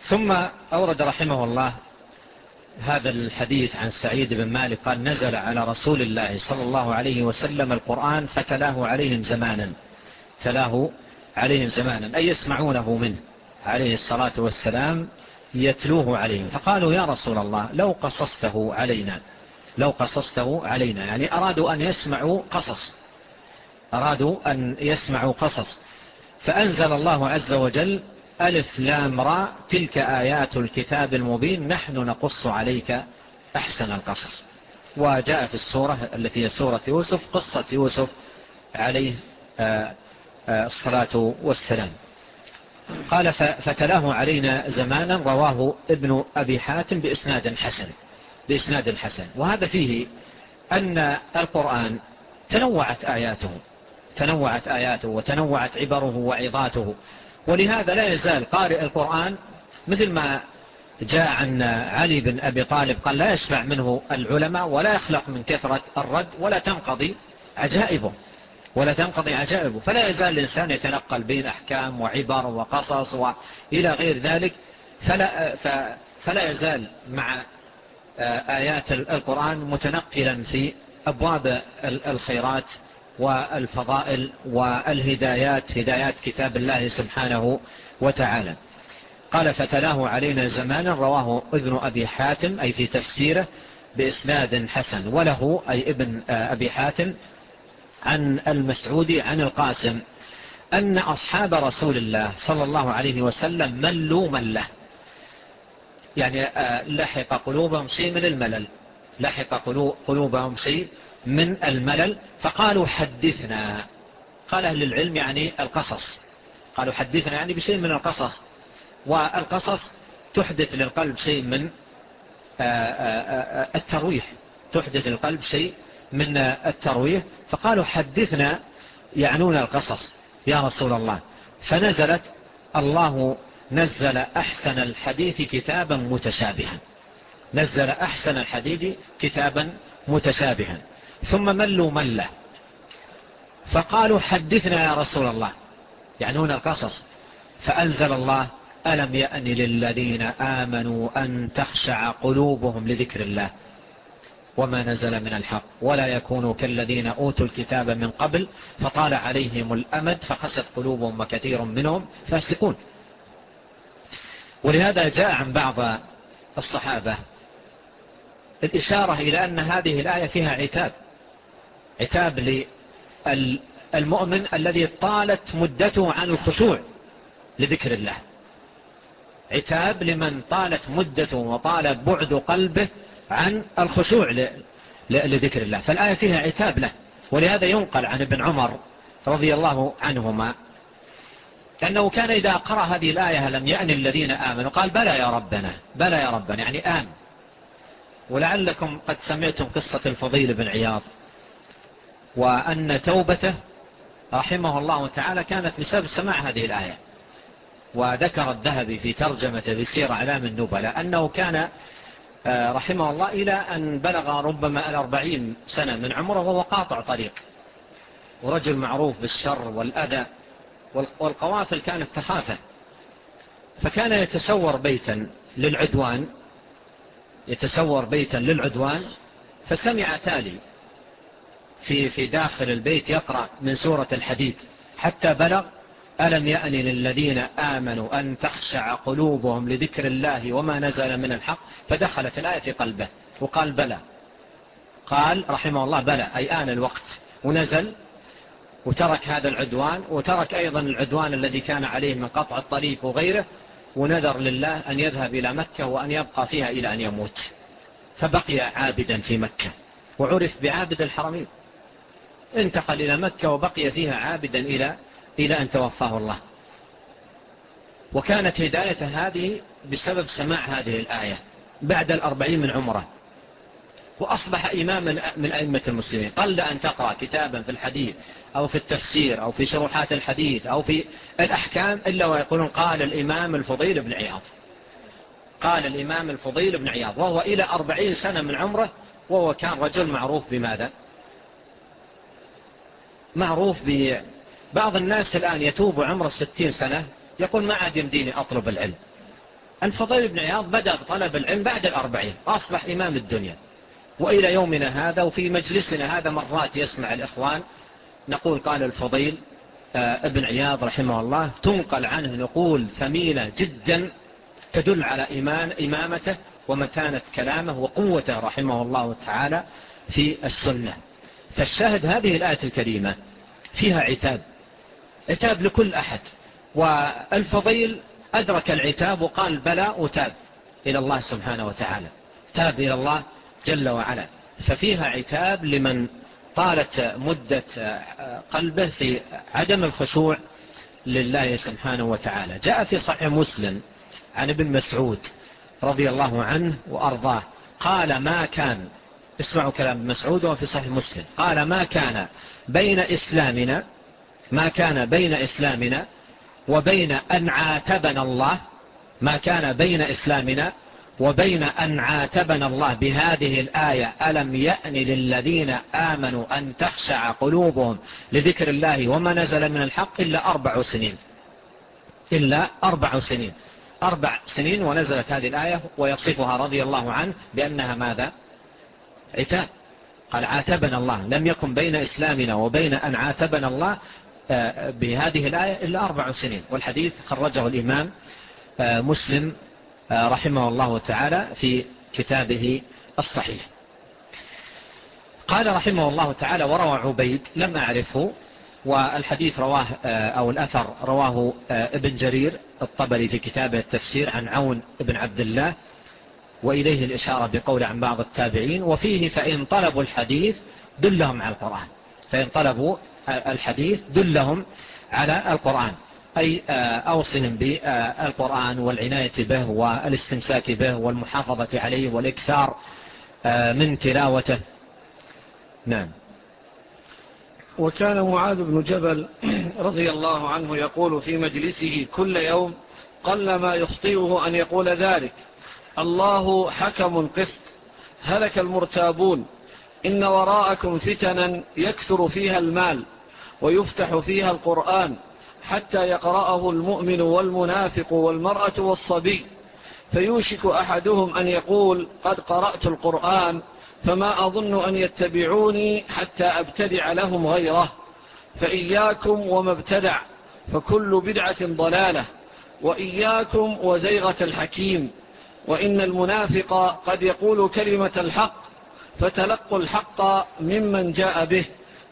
ثم أورد رحمه الله هذا الحديث عن سعيد بن مالك قال نزل على رسول الله صلى الله عليه وسلم القرآن فتلاه عليهم زمانا. تلاه عليهم زمانا. أي يسمعونه منه عليه الصلاة والسلام يتلوه عليهم. فقالوا يا رسول الله لو قصصته علينا. لو قصصته علينا. يعني أرادوا أن يسمعوا قصص. أرادوا أن يسمعوا قصص. فأنزل الله عز وجل ألف لام را تلك آيات الكتاب المبين نحن نقص عليك أحسن القصص. وجاء في السورة التي هي سورة يوسف قصة يوسف عليه آه، آه، الصلاة والسلام. قال فتلاه علينا زمانا رواه ابن أبي حاتم بإسناد حسن بإسناد حسن. وهذا فيه أن القرآن تنوعت آياته. تنوعت آياته وتنوعت عبره وعظاته. ولهذا لا يزال قارئ القرآن مثل ما جاء عن علي بن أبي طالب قال لا يشفع منه العلماء ولا يخلق من كثرة الرد ولا تنقضي عجائبه. ولا تنقضي عجائبه. فلا يزال الإنسان يتنقل بين أحكام وعبر وقصص وإلى غير ذلك. فلا, فلا يزال مع آيات القرآن متنقلا في أبواب الخيرات والفضائل والهدايات هدايات كتاب الله سبحانه وتعالى. قال فتلاه علينا زمانا رواه ابن أبي حاتم أي في تفسيره بإسناد حسن. وله أي ابن آه، أبي حاتم عن المسعودي عن القاسم أن أصحاب رسول الله صلى الله عليه وسلم ملوا مله يعني آه، لحق قلوبهم شيء من الملل. لحق قلوبهم شيء من الملل فقالوا حدثنا. قال أهل العلم يعني القصص. قالوا حدثنا يعني بشيء من القصص. والقصص تحدث للقلب شيء من آه، آه، آه، الترويح. تحدث للقلب شيء من الترويح. فقالوا حدثنا يعنون القصص. يا رسول الله. فنزلت الله نزل أحسن الحديث كتابا متشابها. نزل أحسن الحديث كتابا متشابها. ثم ملوا ملة. فقالوا حدثنا يا رسول الله. يعنون القصص. فأنزل الله ألم يأن للذين آمنوا أن تخشع قلوبهم لذكر الله؟ وما نزل من الحق. ولا يكونوا كالذين أوتوا الكتاب من قبل فطال عليهم الأمد فقست قلوبهم وكثير منهم فاسقون. ولهذا جاء عن بعض الصحابة الإشارة إلى أن هذه الآية فيها عتاب. عتاب للمؤمن الذي طالت مدته عن الخشوع لذكر الله. عتاب لمن طالت مدته وطال بعد قلبه عن الخشوع لذكر الله. فالآية فيها عتاب له. ولهذا ينقل عن ابن عمر رضي الله عنهما أنه كان إذا قرأ هذه الآية لم يأني الذين آمنوا. قال بلى يا ربنا بلى يا ربنا يعني آن ولعلكم قد سمعتم قصة الفضيل بن عياض. وأن توبته رحمه الله تعالى كانت بسبب سماع هذه الآية. وذكر الذهبي في ترجمة بسير علام النبلاء أنه كان آه، رحمه الله إلى أن بلغ ربما الأربعين سنة من عمره وهو قاطع طريق. ورجل معروف بالشر والأذى والقوافل كانت تخافه. فكان يتسور بيتا للعدوان يتسور بيتا للعدوان فسمع تالي. في في داخل البيت يقرأ من سورة الحديد. حتى بلغ ألم يأن للذين آمنوا أن تخشع قلوبهم لذكر الله وما نزل من الحق؟ فدخلت الآية في قلبه وقال بلى. قال رحمه الله بلى أي آن الوقت. ونزل وترك هذا العدوان وترك أيضا العدوان الذي كان عليه من قطع الطريق وغيره ونذر لله أن يذهب إلى مكة وأن يبقى فيها إلى أن يموت. فبقي عابدا في مكة وعرف بعابد الحرمين. انتقل إلى مكة وبقي فيها عابدا إلى, إلى أن توفاه الله. وكانت هداية هذه بسبب سماع هذه الآية بعد الأربعين من عمره. وأصبح إماما من أئمة المسلمين. قل أن تقرأ كتابا في الحديث أو في التفسير أو في شروحات الحديث أو في الأحكام إلا ويقولون قال الإمام الفضيل بن عياض. قال الإمام الفضيل بن عياض وهو إلى أربعين سنة من عمره وهو كان رجل معروف بماذا؟ معروف به بعض الناس الآن يتوب عمره ستين سنة يقول ما عاد يمديني أطلب العلم. الفضيل بن عياض بدأ بطلب العلم بعد الأربعين أصبح إمام الدنيا. وإلى يومنا هذا وفي مجلسنا هذا مرات يسمع الإخوان نقول قال الفضيل آه، ابن عياض رحمه الله تنقل عنه نقول ثمينة جدا تدل على إيمان إمامته ومتانة كلامه وقوته رحمه الله تعالى في السنة. فالشاهد هذه الآية الكريمة. فيها عتاب. عتاب لكل أحد. والفضيل أدرك العتاب وقال بلى وتاب إلى الله سبحانه وتعالى. تاب إلى الله جل وعلا. ففيها عتاب لمن طالت مدة قلبه في عدم الخشوع لله سبحانه وتعالى. جاء في صحيح مسلم عن ابن مسعود رضي الله عنه وأرضاه. قال ما كان اسمعوا كلام مسعود وفي صحيح مسلم. قال ما كان بين إسلامنا ما كان بين إسلامنا وبين أن عاتبنا الله ما كان بين إسلامنا وبين أن عاتبنا الله بهذه الآية ألم يأن للذين آمنوا أن تخشع قلوبهم لذكر الله وما نزل من الحق إلا أربع سنين؟ إلا أربع سنين. أربع سنين ونزلت هذه الآية ويصفها رضي الله عنه بأنها ماذا؟ عتاب. قال عاتبنا الله. لم يكن بين إسلامنا وبين أن عاتبنا الله آه، بهذه الآية إلا أربع سنين. والحديث خرجه الإمام آه، مسلم آه، رحمه الله تعالى في كتابه الصحيح. قال رحمه الله تعالى وروى عبيد لم أعرفه والحديث رواه أو الأثر رواه ابن جرير الطبري في كتابه التفسير عن عون ابن عبد الله وإليه الإشارة بقول عن بعض التابعين وفيه فإن طلبوا الحديث دلهم على القرآن. فإن طلبوا الحديث دلهم على القرآن. أي آه، أوصهم بالقرآن والعناية به والاستمساك به والمحافظة عليه والإكثار آه، من تلاوته. نعم. وكان معاذ بن جبل رضي الله عنه يقول في مجلسه كل يوم قل ما يخطئه أن يقول ذلك. الله حكم القسط هلك المرتابون إن وراءكم فتنا يكثر فيها المال ويفتح فيها القرآن حتى يقرأه المؤمن والمنافق والمرأة والصبي فيوشك أحدهم أن يقول قد قرأت القرآن فما أظن أن يتبعوني حتى أبتدع لهم غيره فإياكم وما ابتدع فكل بدعة ضلالة وإياكم وزيغة الحكيم وإن المنافق قد يقول كلمة الحق فتلقوا الحق ممن جاء به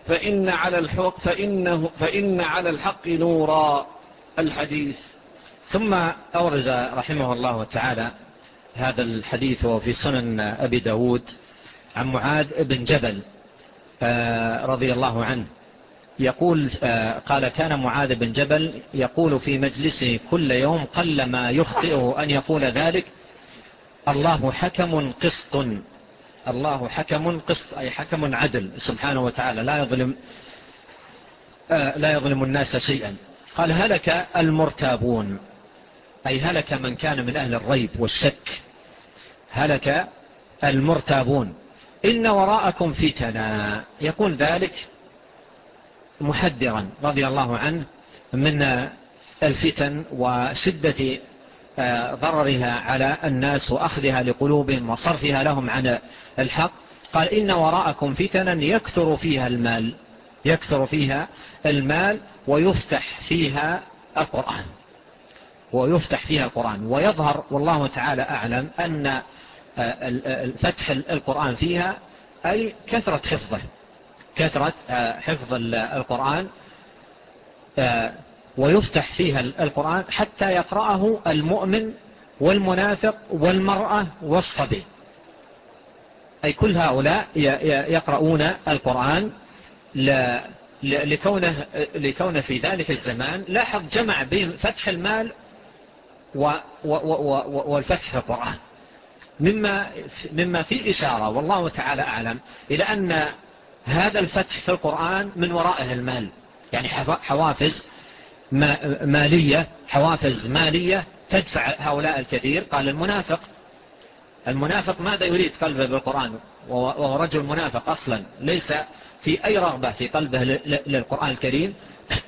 فإن على الحق, فإنه فإن على الحق نورا. الحديث. ثم أورد رحمه الله تعالى هذا الحديث في سنن أبي داود عن معاذ بن جبل آه، رضي الله عنه. يقول آه، قال كان معاذ بن جبل يقول في مجلسه كل يوم قل ما يخطئه أن يقول ذلك الله حكم قسط. الله حكم قسط أي حكم عدل. سبحانه وتعالى لا يظلم آه، لا يظلم الناس شيئا. قال هلك المرتابون أي هلك من كان من أهل الريب والشك. هلك المرتابون. إن وراءكم فتنا يكون ذلك محذرا رضي الله عنه من الفتن وشدة آه، ضررها على الناس وأخذها لقلوبهم وصرفها لهم عن الحق. قال إن وراءكم فتنا يكثر فيها المال يكثر فيها المال ويفتح فيها القرآن ويفتح فيها القرآن. ويظهر والله تعالى أعلم أن آه، فتح القرآن فيها أي كثرة حفظه كثرة آه، حفظ القرآن ويفتح فيها القرآن حتى يقرأه المؤمن والمنافق والمرأة والصبي. أي كل هؤلاء يقرؤون القرآن لكونه, لكونه في ذلك الزمان لاحظ جمع بين فتح المال والفتح في القرآن. مما, مما في إشارة والله تعالى أعلم إلى أن هذا الفتح في القرآن من ورائه المال يعني حوافز مالية حوافز مالية تدفع هؤلاء الكثير. قال المنافق المنافق ماذا يريد قلبه بالقرآن؟ وهو رجل منافق أصلا ليس في أي رغبة في قلبه للقرآن الكريم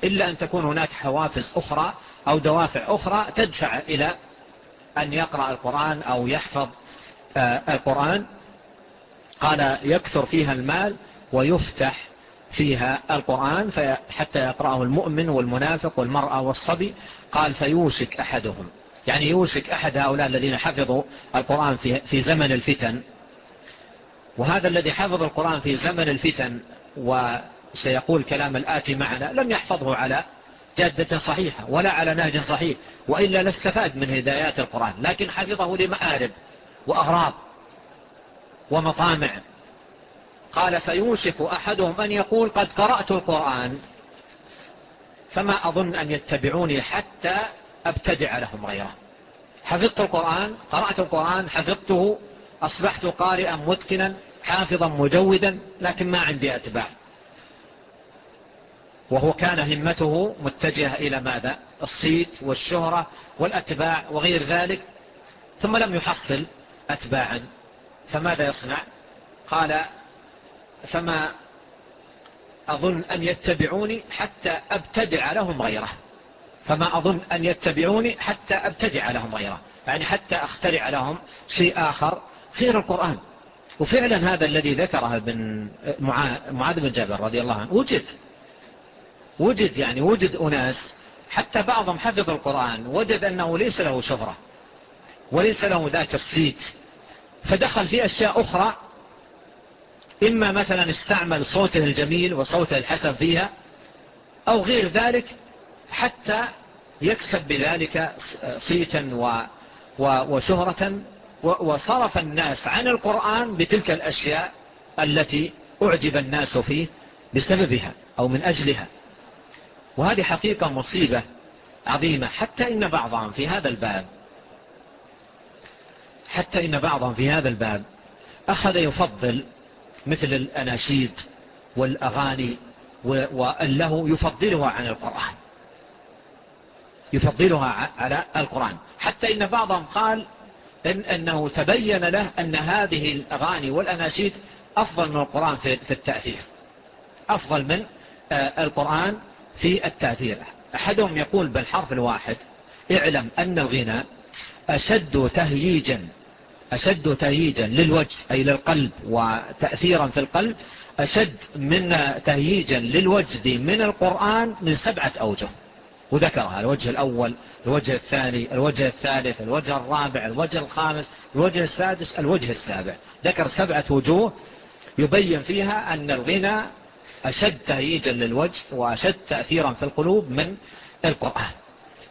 إلا أن تكون هناك حوافز أخرى أو دوافع أخرى تدفع إلى أن يقرأ القرآن أو يحفظ آه، القرآن. قال يكثر فيها المال ويفتح فيها القرآن حتى يقرأه المؤمن والمنافق والمرأة والصبي. قال فيوسك أحدهم. يعني يوسك أحد هؤلاء الذين حفظوا القرآن في زمن الفتن. وهذا الذي حفظ القرآن في زمن الفتن وسيقول كلام الآتي معنا لم يحفظه على جادة صحيحة ولا على نهج صحيح وإلا لاستفاد من هدايات القرآن لكن حفظه لمآرب وأغراض ومطامع. قال فيوشك أحدهم أن يقول قد قرأت القرآن فما أظن أن يتبعوني حتى أبتدع لهم غيره. حفظت القرآن قرأت القرآن حفظته أصبحت قارئا متقنا حافظا مجودا لكن ما عندي أتباع. وهو كان همته متجهة إلى ماذا؟ الصيت والشهرة والأتباع وغير ذلك ثم لم يحصل أتباعا. فماذا يصنع؟ قال فما أظن أن يتبعوني حتى أبتدع لهم غيره. فما أظن أن يتبعوني حتى أبتدع لهم غيره. يعني حتى أخترع لهم شيء آخر غير القرآن. وفعلا هذا الذي ذكره بن معاذ بن جبل رضي الله عنه. وجد. وجد يعني وجد أناس. حتى بعضهم حفظ القرآن. وجد أنه ليس له شهرة. وليس له ذاك الصيت. فدخل في أشياء أخرى إما مثلا استعمل صوته الجميل وصوته الحسن فيها أو غير ذلك حتى يكسب بذلك صيتا وشهرة وصرف الناس عن القرآن بتلك الأشياء التي أعجب الناس فيه بسببها أو من أجلها. وهذه حقيقة مصيبة عظيمة حتى إن بعضهم في هذا الباب حتى إن بعضهم في هذا الباب أخذ يفضل مثل الأناشيد والأغاني وأنه يفضلها عن القرآن. يفضلها على القرآن. حتى إن بعضهم قال إن أنه تبين له أن هذه الأغاني والأناشيد أفضل من القرآن في التأثير. أفضل من آه، القرآن في التأثير. أحدهم يقول بالحرف الواحد اعلم أن الغناء أشد تهييجا أشد تهييجا للوجه أي للقلب وتأثيرا في القلب أشد من تهييجا للوجه من القرآن من سبعة أوجه. وذكرها الوجه الأول الوجه الثاني الوجه الثالث الوجه الرابع الوجه الخامس الوجه السادس الوجه السابع. ذكر سبعة وجوه يبين فيها أن الغنى أشد تهييجا للوجه وأشد تأثيرا في القلوب من القرآن.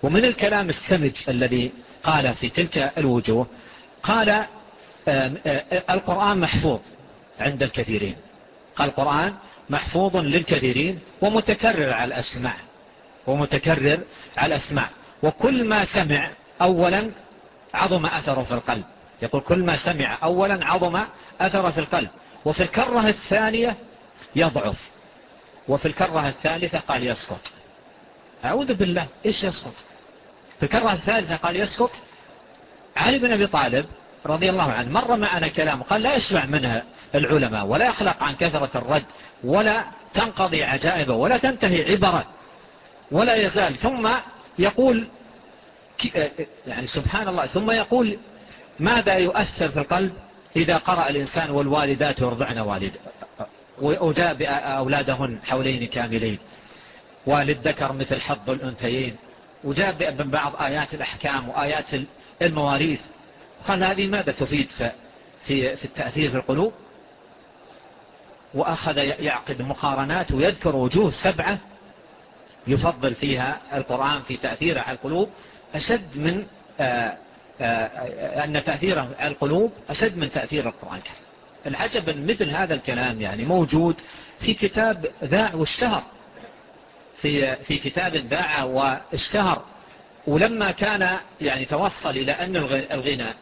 ومن الكلام السمج الذي قال في تلك الوجوه قال القرآن محفوظ عند الكثيرين. قال القرآن محفوظ للكثيرين ومتكرر على الأسماع ومتكرر على الأسماع وكل ما سمع أولا عظم أثره في القلب. يقول كل ما سمع أولا عظم أثره في القلب. وفي الكرة الثانية يضعف. وفي الكرة الثالثة قال يسقط. أعوذ بالله إيش يسقط؟ في الكرة الثالثة قال يسقط علي بن أبي طالب رضي الله عنه مر معنا كلام قال لا يسمع منها العلماء ولا يخلق عن كثرة الرد ولا تنقضي عجائبه ولا تنتهي عبرة ولا يزال ثم يقول آه، آه، يعني سبحان الله ثم يقول ماذا يؤثر في القلب إذا قرأ الإنسان والوالدات يرضعن والد وأجاء بأولادهن حولين كاملين والذكر مثل حظ الأنثيين وجاء ببعض آيات الأحكام وآيات المواريث. قال هذه ماذا تفيد في, في التأثير في القلوب؟ وأخذ يعقد مقارنات ويذكر وجوه سبعة يفضل فيها القرآن في تأثيره على القلوب. أشد من آه، آه، آه، أن تأثيره على القلوب أشد من تأثير القرآن. العجب أن مثل هذا الكلام يعني موجود في كتاب ذاع واشتهر. في, في كتاب ذاع واشتهر. ولما كان يعني توصل إلى أن الغنى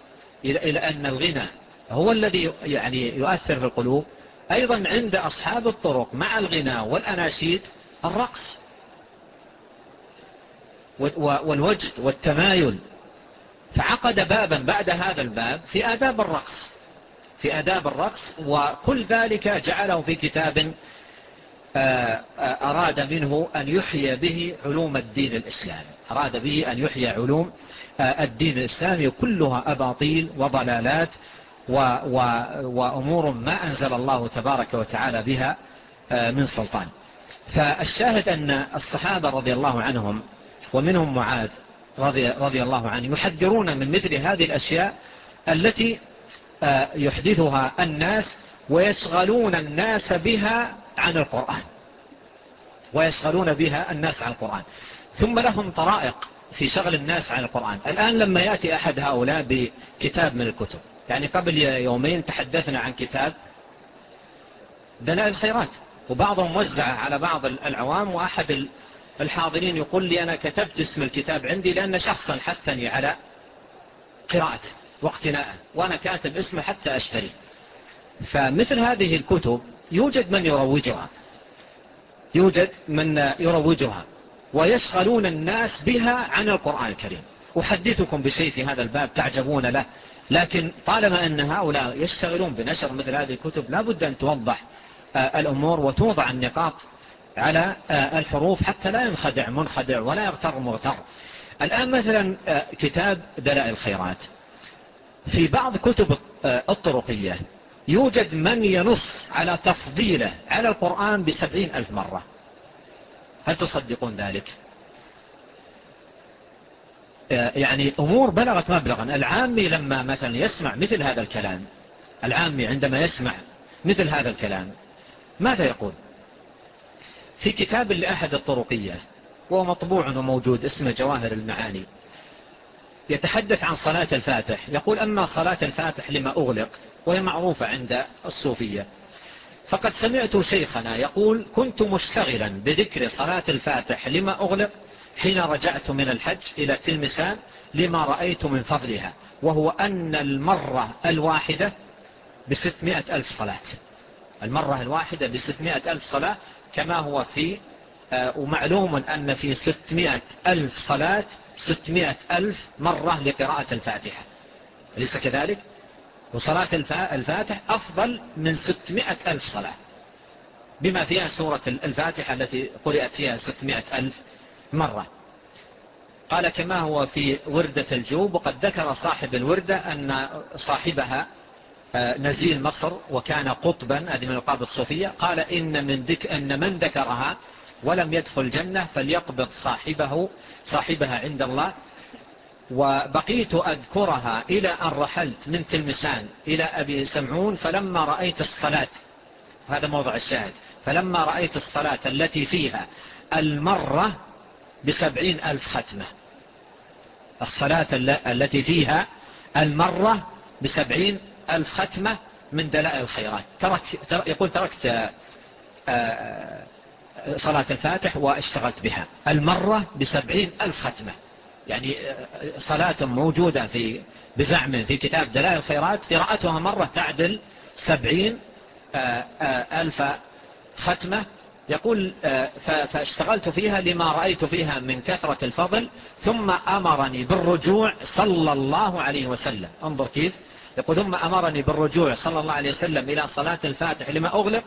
إلى أن الغنى هو الذي يعني يؤثر في القلوب أيضا عند أصحاب الطرق مع الغنى والأناشيد الرقص والوجد والتمايل. فعقد بابا بعد هذا الباب في آداب الرقص في آداب الرقص وكل ذلك جعله في كتاب أراد منه أن يحيى به علوم الدين الإسلامي. أراد به أن يحيى علوم آه، الدين الإسلامي كلها أباطيل وضلالات وأمور ما أنزل الله تبارك وتعالى بها آه، من سلطان. فالشاهد أن الصحابة رضي الله عنهم ومنهم معاذ رضي, رضي الله عنه يحذرون من مثل هذه الأشياء التي آه، يحدثها الناس ويشغلون الناس بها عن القرآن ويشغلون بها الناس عن القرآن. ثم لهم طرائق في شغل الناس عن القرآن. الآن لما يأتي أحد هؤلاء بكتاب من الكتب يعني قبل يومين تحدثنا عن كتاب دناء الخيرات وبعضهم وزع على بعض العوام وأحد الحاضرين يقول لي أنا كتبت اسم الكتاب عندي لأن شخصا حثني على قراءته واقتناءه وأنا كاتب اسمه حتى أشتري فمثل هذه الكتب يوجد من يروجها. يوجد من يروجها. ويشغلون الناس بها عن القرآن الكريم. أحدثكم بشيء في هذا الباب تعجبون له. لكن طالما أن هؤلاء يشتغلون بنشر مثل هذه الكتب لا بد أن توضح آه، الأمور وتوضع النقاط على آه، الحروف حتى لا ينخدع منخدع ولا يغتر مغتر. الآن مثلا آه، كتاب دلاء الخيرات. في بعض كتب الطرقية يوجد من ينص على تفضيله على القرآن بسبعين ألف مرة. هل تصدقون ذلك؟ آه، يعني أمور بلغت مبلغا. العامي لما مثلا يسمع مثل هذا الكلام العامي عندما يسمع مثل هذا الكلام ماذا يقول؟ في كتاب لأحد الطرقية وهو مطبوع وموجود اسمه جواهر المعاني يتحدث عن صلاة الفاتح. يقول أما صلاة الفاتح لما أغلق وهي معروفة عند الصوفية. فقد سمعت شيخنا يقول كنت مشتغلا بذكر صلاة الفاتح لما أغلق؟ حين رجعت من الحج إلى تلمسان لما رأيت من فضلها وهو أن المرة الواحدة بستمائة ألف صلاة. المرة الواحدة بستمائة ألف صلاة كما هو في آه، ومعلوم أن في ستمائة ألف صلاة ستمائة ألف مرة لقراءة الفاتحة. أليس كذلك؟ وصلاة الفاتح أفضل من ستمائة ألف صلاة. بما فيها سورة الفاتحة التي قرأت فيها ستمائة ألف مرة. قال كما هو في وردة الجوب وقد ذكر صاحب الوردة أن صاحبها آه، نزيل مصر وكان قطبا هذه من القاب الصوفية قال إن من, ذك أن من ذكرها ولم يدخل جنة فليقبض صاحبه صاحبها عند الله وبقيت أذكرها إلى أن رحلت من تلمسان إلى أبي سمعون فلما رأيت الصلاة هذا موضع الشاهد فلما رأيت الصلاة التي فيها المرة بسبعين ألف ختمة. الصلاة التي فيها المرة بسبعين ألف ختمة من دلائل الخيرات. ترك يقول تركت آه، آه، صلاة الفاتح واشتغلت بها. المرة بسبعين ألف ختمة. يعني آه، صلاة موجودة في بزعم في كتاب دلائل الخيرات. قراءتها مرة تعدل سبعين آه، آه، ألف ختمة. يقول فاشتغلت فيها لما رأيت فيها من كثرة الفضل ثم أمرني بالرجوع صلى الله عليه وسلم. انظر كيف. يقول ثم أمرني بالرجوع صلى الله عليه وسلم إلى صلاة الفاتح لما أغلق.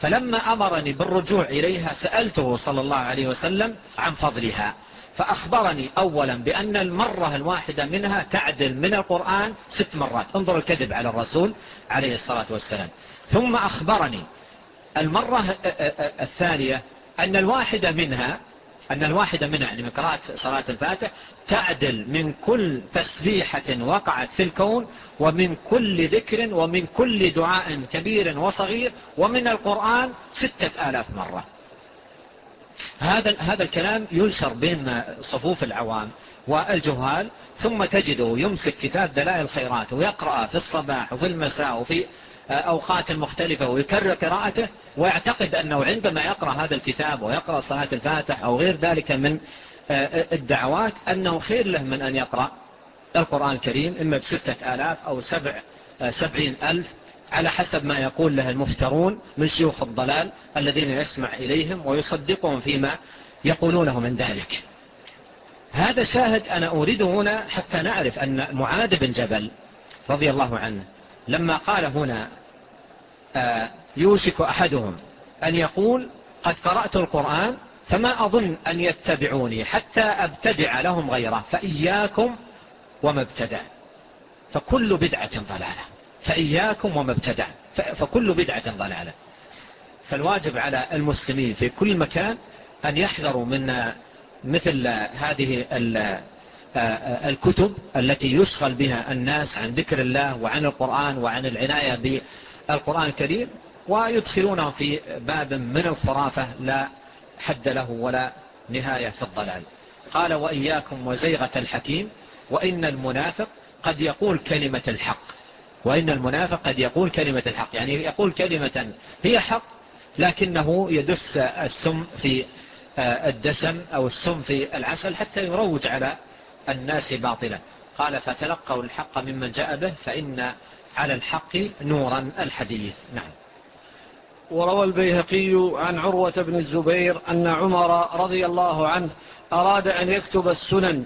فلما أمرني بالرجوع إليها سألته صلى الله عليه وسلم عن فضلها. فأخبرني أولا بأن المرة الواحدة منها تعدل من القرآن ست مرات. انظر الكذب على الرسول عليه الصلاة والسلام. ثم أخبرني المرة آه، آه، آه، الثانية أن الواحدة منها أن الواحدة منها يعني من قراءة صلاة الفاتح تعدل من كل تسبيحة وقعت في الكون ومن كل ذكر ومن كل دعاء كبير وصغير ومن القرآن ستة آلاف مرة. هذا هذا الكلام ينشر بين صفوف العوام والجهال ثم تجده يمسك كتاب دلائل الخيرات ويقرأ في الصباح وفي المساء وفي آه، أوقات مختلفة ويكرر قراءته ويعتقد أنه عندما يقرأ هذا الكتاب ويقرأ صلاة الفاتح أو غير ذلك من آه، آه، الدعوات أنه خير له من أن يقرأ القرآن الكريم إما بستة آلاف أو سبع سبعين ألف على حسب ما يقول له المفترون من شيوخ الضلال الذين يسمع إليهم ويصدقهم فيما يقولونه من ذلك. هذا شاهد أنا أريده هنا حتى نعرف أن معاذ بن جبل رضي الله عنه لما قال هنا آه، يوشك أحدهم أن يقول قد قرأت القرآن فما أظن أن يتبعوني حتى أبتدع لهم غيره فإياكم وما ابتدع فكل بدعة ضلالة. فإياكم وما ابتدع فكل بدعة ضلالة. فالواجب على المسلمين في كل مكان أن يحذروا من مثل هذه الكتب التي يشغل بها الناس عن ذكر الله وعن القرآن وعن العناية بالقرآن الكريم ويدخلونه في باب من الخرافة لا حد له ولا نهاية في الضلال. قال وإياكم وزيغة الحكيم وإن المنافق قد يقول كلمة الحق. وإن المنافق قد يقول كلمة الحق. يعني يقول كلمة هي حق لكنه يدس السم في آه، الدسم أو السم في العسل حتى يروج على الناس باطلا. قال فتلقوا الحق ممن جاء به فإن على الحق نورا الحديث. نعم. وروى البيهقي عن عروة بن الزبير أن عمر رضي الله عنه أراد أن يكتب السنن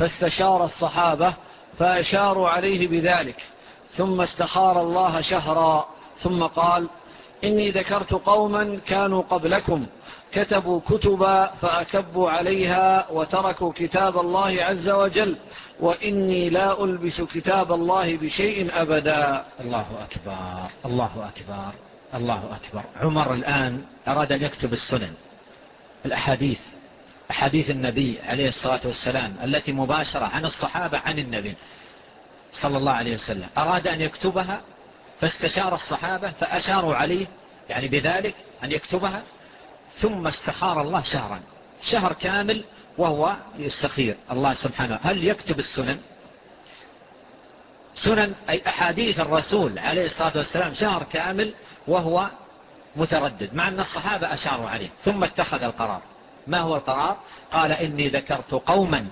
فاستشار الصحابة فأشاروا عليه بذلك. ثم استخار الله شهرا ثم قال إني ذكرت قوما كانوا قبلكم كتبوا كتبا فأكبوا عليها وتركوا كتاب الله عز وجل وإني لا ألبس كتاب الله بشيء أبدا. الله أكبر الله أكبر الله أكبر. عمر الآن أراد أن يكتب السنن الأحاديث أحاديث النبي عليه الصلاة والسلام التي مباشرة عن الصحابة عن النبي. صلى الله عليه وسلم. أراد أن يكتبها فاستشار الصحابة فأشاروا عليه يعني بذلك أن يكتبها ثم استخار الله شهرا. شهر كامل وهو يستخير الله سبحانه هل يكتب السنن؟ سنن أي أحاديث الرسول عليه الصلاة والسلام شهر كامل وهو متردد مع أن الصحابة أشاروا عليه. ثم اتخذ القرار. ما هو القرار؟ قال إني ذكرت قوما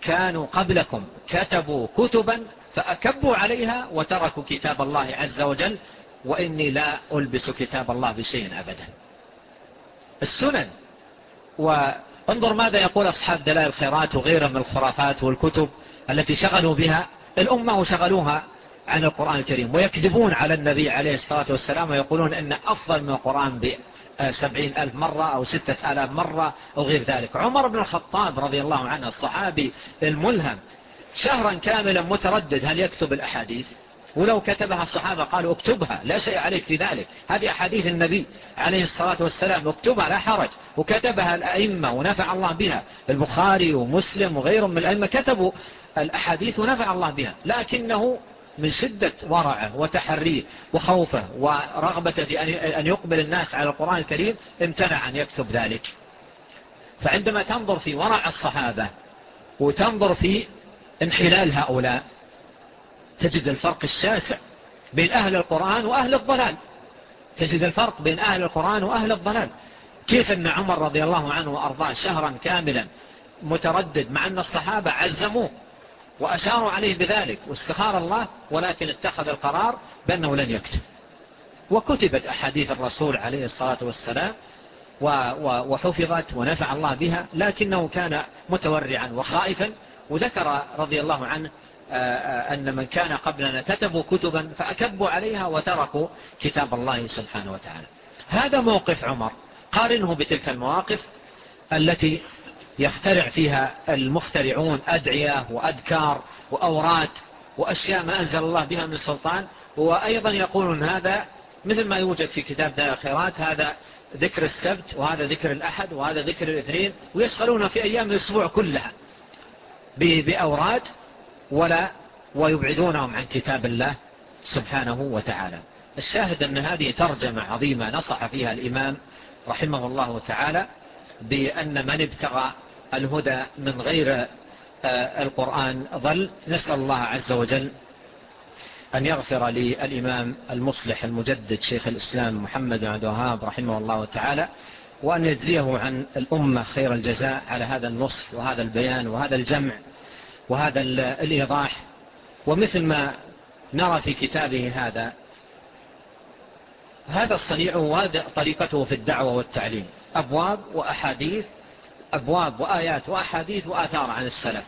كانوا قبلكم كتبوا كتبا فأكبوا عليها وتركوا كتاب الله عز وجل وإني لا ألبس كتاب الله بشيء أبدا. السنن. وانظر ماذا يقول أصحاب دلائل الخيرات وغيرهم من الخرافات والكتب التي شغلوا بها. الأمة وشغلوها عن القرآن الكريم ويكذبون على النبي عليه الصلاة والسلام ويقولون أن أفضل من القرآن بسبعين ألف مرة أو ستة ألاف مرة أو غير ذلك. عمر بن الخطاب رضي الله عنه الصحابي الملهم شهرا كاملا متردد هل يكتب الأحاديث؟ ولو كتبها الصحابة قالوا اكتبها لا شيء عليك في ذلك. هذه أحاديث النبي عليه الصلاة والسلام اكتبها لا حرج. وكتبها الأئمة ونفع الله بها البخاري ومسلم وغيرهم من الأئمة كتبوا الأحاديث ونفع الله بها. لكنه من شدة ورعه وتحريه وخوفه ورغبته في أن يقبل الناس على القرآن الكريم امتنع أن يكتب ذلك. فعندما تنظر في ورع الصحابة وتنظر في انحلال هؤلاء. تجد الفرق الشاسع بين أهل القرآن وأهل الضلال. تجد الفرق بين أهل القرآن وأهل الضلال. كيف أن عمر رضي الله عنه وأرضاه شهرا كاملا متردد مع أن الصحابة عزموه وأشاروا عليه بذلك واستخار الله ولكن اتخذ القرار بأنه لن يكتب. وكتبت أحاديث الرسول عليه الصلاة والسلام وحفظت ونفع الله بها لكنه كان متورعا وخائفا وذكر رضي الله عنه آه، آه، أن من كان قبلنا كتبوا كتبا فأكبوا عليها وتركوا كتاب الله سبحانه وتعالى. هذا موقف عمر. قارنه بتلك المواقف التي يخترع فيها المخترعون أدعية وأذكار وأوراد وأشياء ما أنزل الله بها من سلطان وأيضا يقولون هذا مثل ما يوجد في كتاب دار الخيرات هذا ذكر السبت وهذا ذكر الأحد وهذا ذكر الإثنين ويشغلون في أيام الأسبوع كلها. بأوراد ولا ويبعدونهم عن كتاب الله سبحانه وتعالى. الشاهد أن هذه ترجمة عظيمة نصح فيها الإمام رحمه الله تعالى بأن من ابتغى الهدى من غير آه، القرآن ظل. نسأل الله عز وجل أن يغفر للإمام المصلح المجدد شيخ الإسلام محمد عبد الوهاب رحمه الله تعالى وأن يجزيه عن الأمة خير الجزاء على هذا النصف وهذا البيان وهذا الجمع. وهذا الإيضاح ومثل ما نرى في كتابه هذا. هذا الصنيع وهذا طريقته في الدعوة والتعليم. أبواب وأحاديث أبواب وآيات وأحاديث وآثار عن السلف.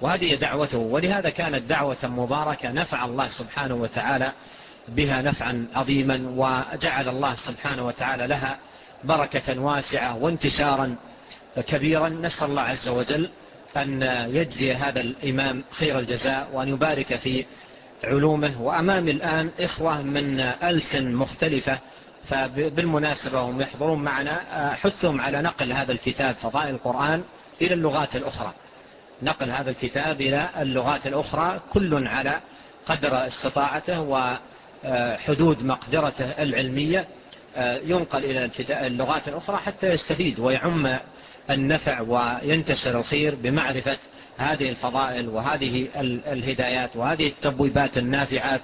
وهذه دعوته ولهذا كانت دعوة مباركة نفع الله سبحانه وتعالى بها نفعا عظيما وجعل الله سبحانه وتعالى لها بركة واسعة وانتشارا كبيرا. نسأل الله عز وجل أن يجزي هذا الإمام خير الجزاء وأن يبارك في علومه. وأمام الآن إخوة من ألسن مختلفة فبالمناسبة هم يحضرون معنا. حثهم على نقل هذا الكتاب فضائل القرآن إلى اللغات الأخرى. نقل هذا الكتاب إلى اللغات الأخرى كل على قدر استطاعته وحدود آه، مقدرته العلمية. آه، ينقل إلى اللغات الأخرى حتى يستفيد ويعم النفع وينتشر الخير بمعرفة هذه الفضائل وهذه الهدايات وهذه التبويبات النافعات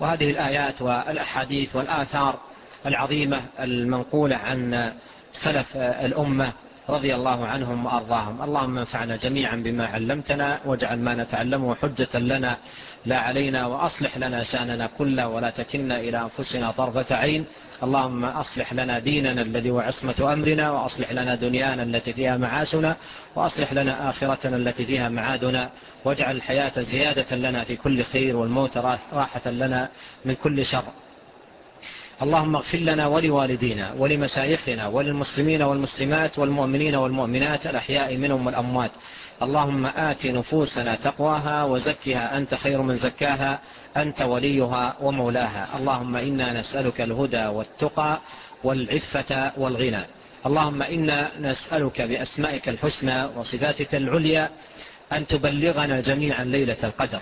وهذه الآيات والأحاديث والآثار العظيمة المنقولة عن سلف الأمة. رضي الله عنهم وأرضاهم. اللهم انفعنا جميعا بما علمتنا واجعل ما نتعلمه حجة لنا. لا علينا وأصلح لنا شأننا كله ولا تكلنا إلى أنفسنا طرفة عين. اللهم أصلح لنا ديننا الذي هو عصمة أمرنا وأصلح لنا دنيانا التي فيها معاشنا وأصلح لنا آخرتنا التي فيها معادنا. واجعل الحياة زيادة لنا في كل خير والموت راحة لنا من كل شر. اللهم اغفر لنا ولوالدينا ولمشايخنا وللمسلمين والمسلمات والمؤمنين والمؤمنات الأحياء منهم والأموات. اللهم آت نفوسنا تقواها وزكها. أنت خير من زكاها أنت وليها ومولاها. اللهم إنا نسألك الهدى والتقى والعفة والغنى. اللهم إنا نسألك بأسمائك الحسنى وصفاتك العليا أن تبلغنا جميعا ليلة القدر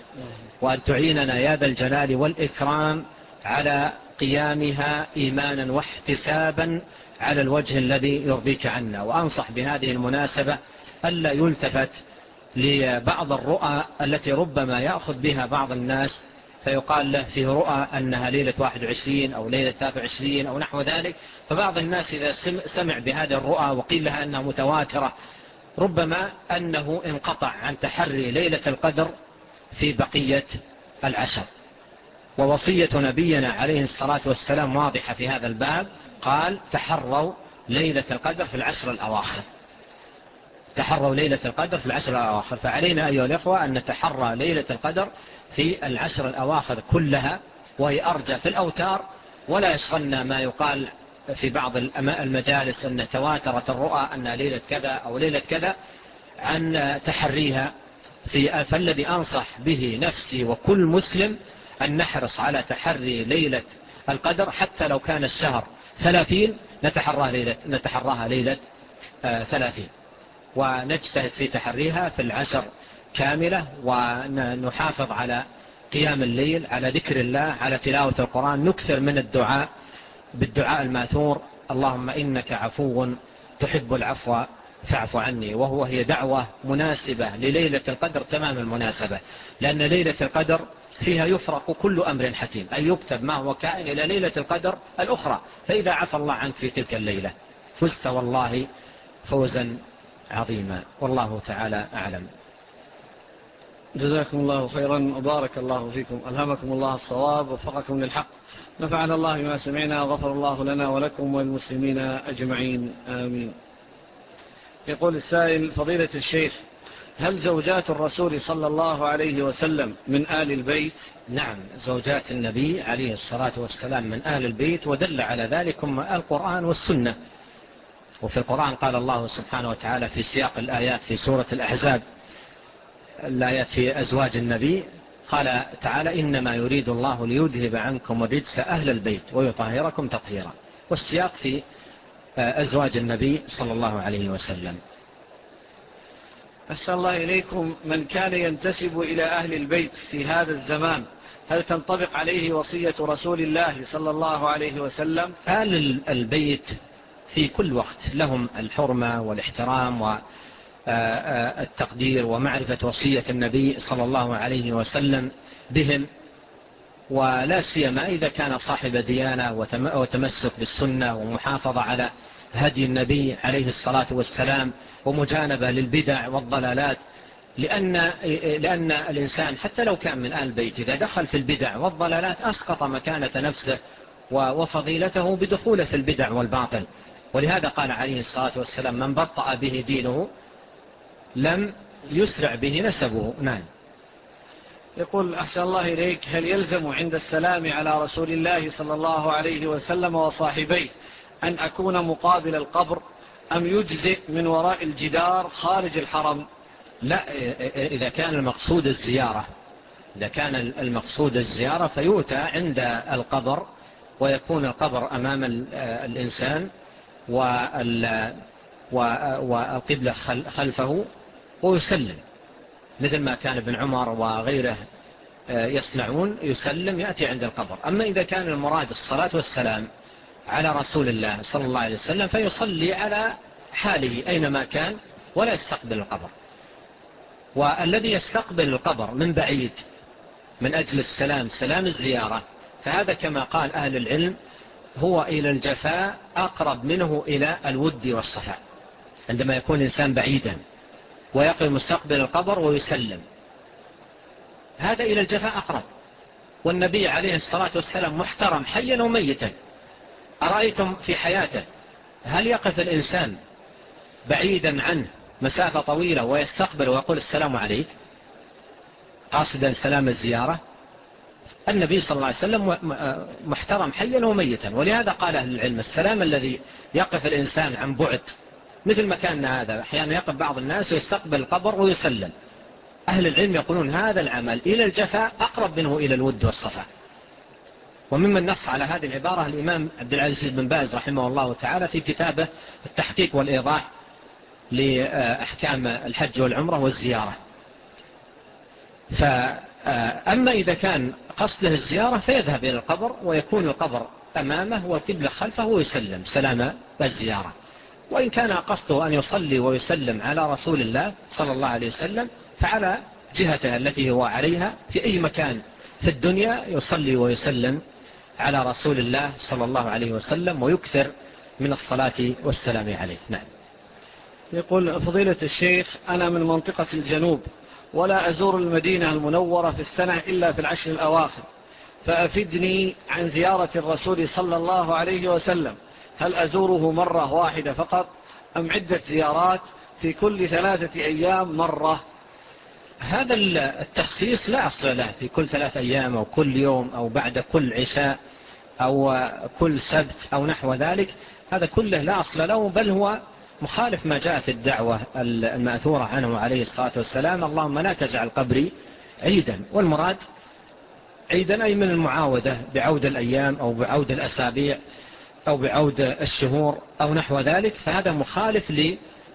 وأن تعيننا يا ذا الجلال والإكرام على قيامها إيمانا واحتسابا على الوجه الذي يرضيك عنا. وأنصح بهذه المناسبة ألا يلتفت لبعض الرؤى التي ربما يأخذ بها بعض الناس فيقال له فيه رؤى أنها ليلة 21 أو ليلة 23 أو نحو ذلك. فبعض الناس إذا سمع بهذه الرؤى وقيل لها أنها متواترة ربما أنه انقطع عن تحري ليلة القدر في بقية العشر. ووصية نبينا عليه الصلاة والسلام واضحة في هذا الباب. قال تحروا ليلة القدر في العشر الأواخر. تحروا ليلة القدر في العشر الأواخر. فعلينا أيها الأخوة أن نتحرى ليلة القدر في العشر الأواخر كلها وهي أرجى في الأوتار ولا يشغلنا ما يقال في بعض المجالس أن تواترت الرؤى أن ليلة كذا أو ليلة كذا عن تحريها في فالذي أنصح به نفسي وكل مسلم أن نحرص على تحري ليلة القدر حتى لو كان الشهر ثلاثين نتحراها ليلة, نتحراها ليلة آه، ثلاثين. ونجتهد في تحريها في العشر كاملة ونحافظ على قيام الليل على ذكر الله على تلاوة القرآن. نكثر من الدعاء بالدعاء الماثور. اللهم إنك عفو تحب العفو فاعف عني. وهو هي دعوة مناسبة لليلة القدر تمام المناسبة. لأن ليلة القدر فيها يفرق كل أمر حكيم أي يكتب ما هو كائن إلى ليلة القدر الأخرى فإذا عفى الله عنك في تلك الليلة. فزت والله فوزا عظيما. والله تعالى أعلم. جزاكم الله خيرا وبارك الله فيكم. ألهمكم الله الصواب وفقكم للحق. نفعنا الله بما سمعنا وغفر الله لنا ولكم والمسلمين أجمعين. آمين. يقول السائل فضيلة الشيخ هل زوجات الرسول صلى الله عليه وسلم من آل البيت؟ نعم زوجات النبي عليه الصلاة والسلام من آل البيت ودل على ذلك القرآن والسنة. وفي القرآن قال الله سبحانه وتعالى في سياق الآيات في سورة الأحزاب الآيات في أزواج النبي قال تعالى إنما يريد الله ليذهب عنكم الرجس أهل البيت ويطهركم تطهيرا. والسياق في آه، أزواج النبي صلى الله عليه وسلم. أسأل الله إليكم من كان ينتسب إلى أهل البيت في هذا الزمان. هل تنطبق عليه وصية رسول الله صلى الله عليه وسلم؟ أهل البيت في كل وقت لهم الحرمة والاحترام والتقدير آه، آه، ومعرفة وصية النبي صلى الله عليه وسلم بهم. ولا سيما إذا كان صاحب ديانة وتمسك بالسنة ومحافظة على هدي النبي عليه الصلاة والسلام. ومجانبة للبدع والضلالات لأن, لأن الإنسان حتى لو كان من آل بيت إذا دخل في البدع والضلالات أسقط مكانة نفسه وفضيلته بدخولة البدع والباطل. ولهذا قال عليه الصلاة والسلام من بطأ به دينه لم يسرع به نسبه. نعم. يقول أحسن الله إليك هل يلزم عند السلام على رسول الله صلى الله عليه وسلم وصاحبيه أن أكون مقابل القبر أم يجزئ من وراء الجدار خارج الحرم؟ لا إذا كان المقصود الزيارة. إذا كان المقصود الزيارة فيؤتى عند القبر ويكون القبر أمام الإنسان والقبلة خلفه ويسلم. مثل ما كان ابن عمر وغيره آه، يصنعون يسلم يأتي عند القبر. أما إذا كان المراد الصلاة والسلام على رسول الله صلى الله عليه وسلم فيصلي على حاله أينما كان ولا يستقبل القبر. والذي يستقبل القبر من بعيد من أجل السلام سلام الزيارة. فهذا كما قال أهل العلم هو إلى الجفاء أقرب منه إلى الود والصفاء. عندما يكون الإنسان بعيدا ويقل مستقبل القبر ويسلم. هذا إلى الجفاء أقرب. والنبي عليه الصلاة والسلام محترم حيا وميتا. أرأيتم في حياته؟ هل يقف الإنسان بعيدا عنه مسافة طويلة ويستقبل ويقول السلام عليك؟ قاصدا سلام الزيارة؟ النبي صلى الله عليه وسلم آه، محترم حيا وميتا. ولهذا قال أهل العلم السلام الذي يقف الإنسان عن بعد مثل مكاننا هذا أحيانا يقف بعض الناس ويستقبل القبر ويسلم. أهل العلم يقولون هذا العمل إلى الجفاء أقرب منه إلى الود والصفاء. وممن نص على هذه العبارة الإمام عبد العزيز بن باز رحمه الله تعالى في كتابه التحقيق والإيضاح لأحكام الحج والعمرة والزيارة. فأما إذا كان قصده الزيارة فيذهب إلى القبر ويكون القبر أمامه وقبل خلفه ويسلم سلام الزيارة. وإن كان قصده أن يصلي ويسلم على رسول الله صلى الله عليه وسلم فعلى جهته التي هو عليها في أي مكان في الدنيا يصلي ويسلم على رسول الله صلى الله عليه وسلم ويكثر من الصلاة والسلام عليه. نعم. يقول فضيلة الشيخ أنا من منطقة الجنوب ولا أزور المدينة المنورة في السنة إلا في العشر الأواخر. فأفدني عن زيارة الرسول صلى الله عليه وسلم. هل أزوره مرة واحدة فقط أم عدة زيارات في كل ثلاثة أيام مرة؟ هذا التخصيص لا أصل له في كل ثلاث أيام أو كل يوم أو بعد كل عشاء أو كل سبت أو نحو ذلك. هذا كله لا أصل له بل هو مخالف ما جاءت الدعوة المأثورة عنه عليه الصلاة والسلام. اللهم لا تجعل قبري عيدا. والمراد عيدا أي من المعاودة بعود الأيام أو بعود الأسابيع أو بعود الشهور أو نحو ذلك. فهذا مخالف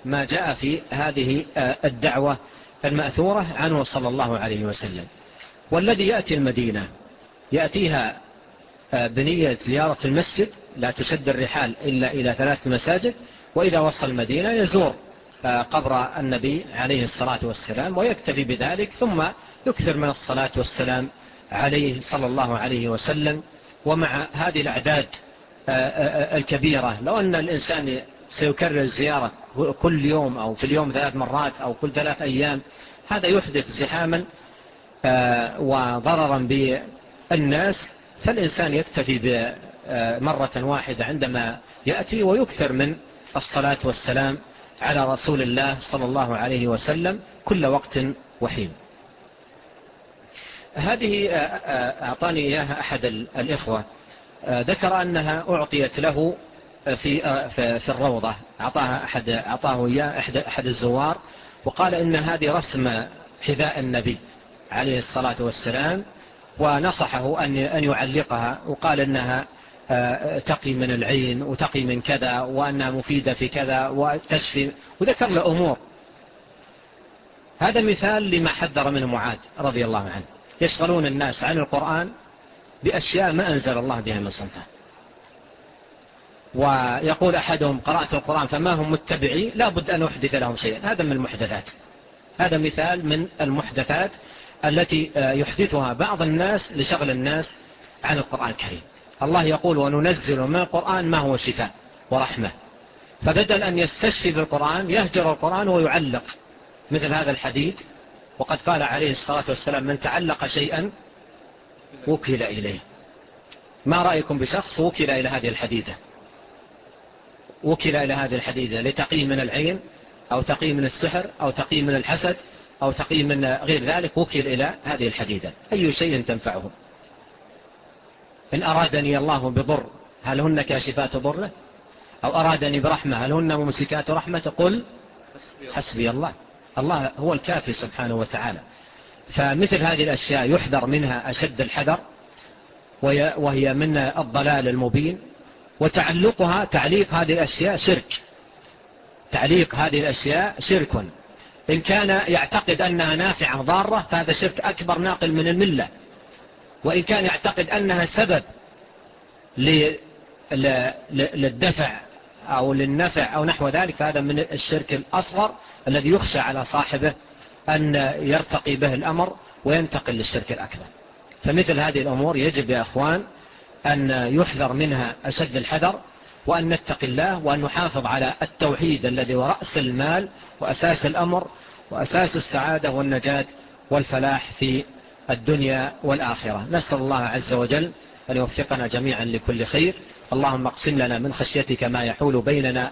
لما جاء في هذه آه، الدعوة المأثورة عنه صلى الله عليه وسلم. والذي يأتي المدينة يأتيها آه، بنية زيارة المسجد لا تشد الرحال إلا إلى ثلاث مساجد وإذا وصل المدينة يزور آه، قبر النبي عليه الصلاة والسلام ويكتفي بذلك ثم يكثر من الصلاة والسلام عليه صلى الله عليه وسلم. ومع هذه الأعداد آه، الكبيرة لو أن الإنسان سيكرر زيارة كل يوم أو في اليوم ثلاث مرات أو كل ثلاث أيام هذا يحدث زحاما آه، وضررا بالناس فالإنسان يكتفي بمرة آه، واحدة عندما يأتي ويكثر من الصلاة والسلام على رسول الله صلى الله عليه وسلم كل وقت وحين. هذه آه، أعطاني إياها أحد الإخوة ذكر أنها أعطيت له آه، في في الروضة. أعطاها أحد أعطاه إياه أحد أحد الزوار وقال إن هذه رسم حذاء النبي عليه الصلاة والسلام ونصحه أن أن يعلقها وقال إنها آه، تقي من العين وتقي من كذا وأنها مفيدة في كذا وتشفي وذكر له أمور. هذا مثال لما حذر منه معاذ رضي الله عنه. يشغلون الناس عن القرآن بأشياء ما أنزل الله بها من سلطان ويقول أحدهم قرأت القرآن فما هم متبعي لا بد أن أحدث لهم شيئا. هذا من المحدثات. هذا مثال من المحدثات التي آه، يحدثها بعض الناس لشغل الناس عن القرآن الكريم. الله يقول وننزل من القرآن ما هو شفاء ورحمة. فبدل أن يستشفي بالقرآن يهجر القرآن ويعلق. مثل هذا الحديث وقد قال عليه الصلاة والسلام من تعلق شيئا وكل إليه. ما رأيكم بشخص وكل إلى هذه الحديثة؟ وكل إلى هذه الحديدة لتقيه من العين أو تقيه من السحر أو تقيه من الحسد أو تقيه من غير ذلك وكل إلى هذه الحديدة. أي شيء تنفعه؟ إن أرادني الله بضر هل هن كاشفات ضره؟ أو أرادني برحمة هل هن ممسكات رحمة؟ قل حسبي الله. الله هو الكافي سبحانه وتعالى. فمثل هذه الأشياء يحذر منها أشد الحذر وهي من الضلال المبين. وتعلقها تعليق هذه الأشياء سرك تعليق هذه الأشياء سرك إن كان يعتقد أنها نافعة ضارة فهذا شرك أكبر ناقل من الملة. وإن كان يعتقد أنها سبب للدفع أو للنفع أو نحو ذلك فهذا من الشرك الأصغر الذي يخشى على صاحبه أن يرتقي به الأمر وينتقل للشرك الأكبر. فمثل هذه الأمور يجب يا أخوان أن يحذر منها أسد الحذر وأن نتقي الله وأن نحافظ على التوحيد الذي هو رأس المال وأساس الأمر وأساس السعادة والنجاة والفلاح في الدنيا والآخرة. نسأل الله عز وجل أن يوفقنا جميعا لكل خير. اللهم اقسم لنا من خشيتك ما يحول بيننا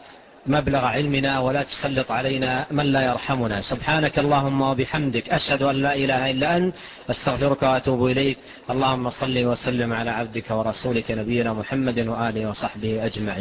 مبلغ علمنا ولا تسلط علينا من لا يرحمنا. سبحانك اللهم وبحمدك أشهد أن لا إله إلا أن أستغفرك وأتوب إليك. اللهم صل وسلم على عبدك ورسولك نبينا محمد وآله وصحبه أجمعين.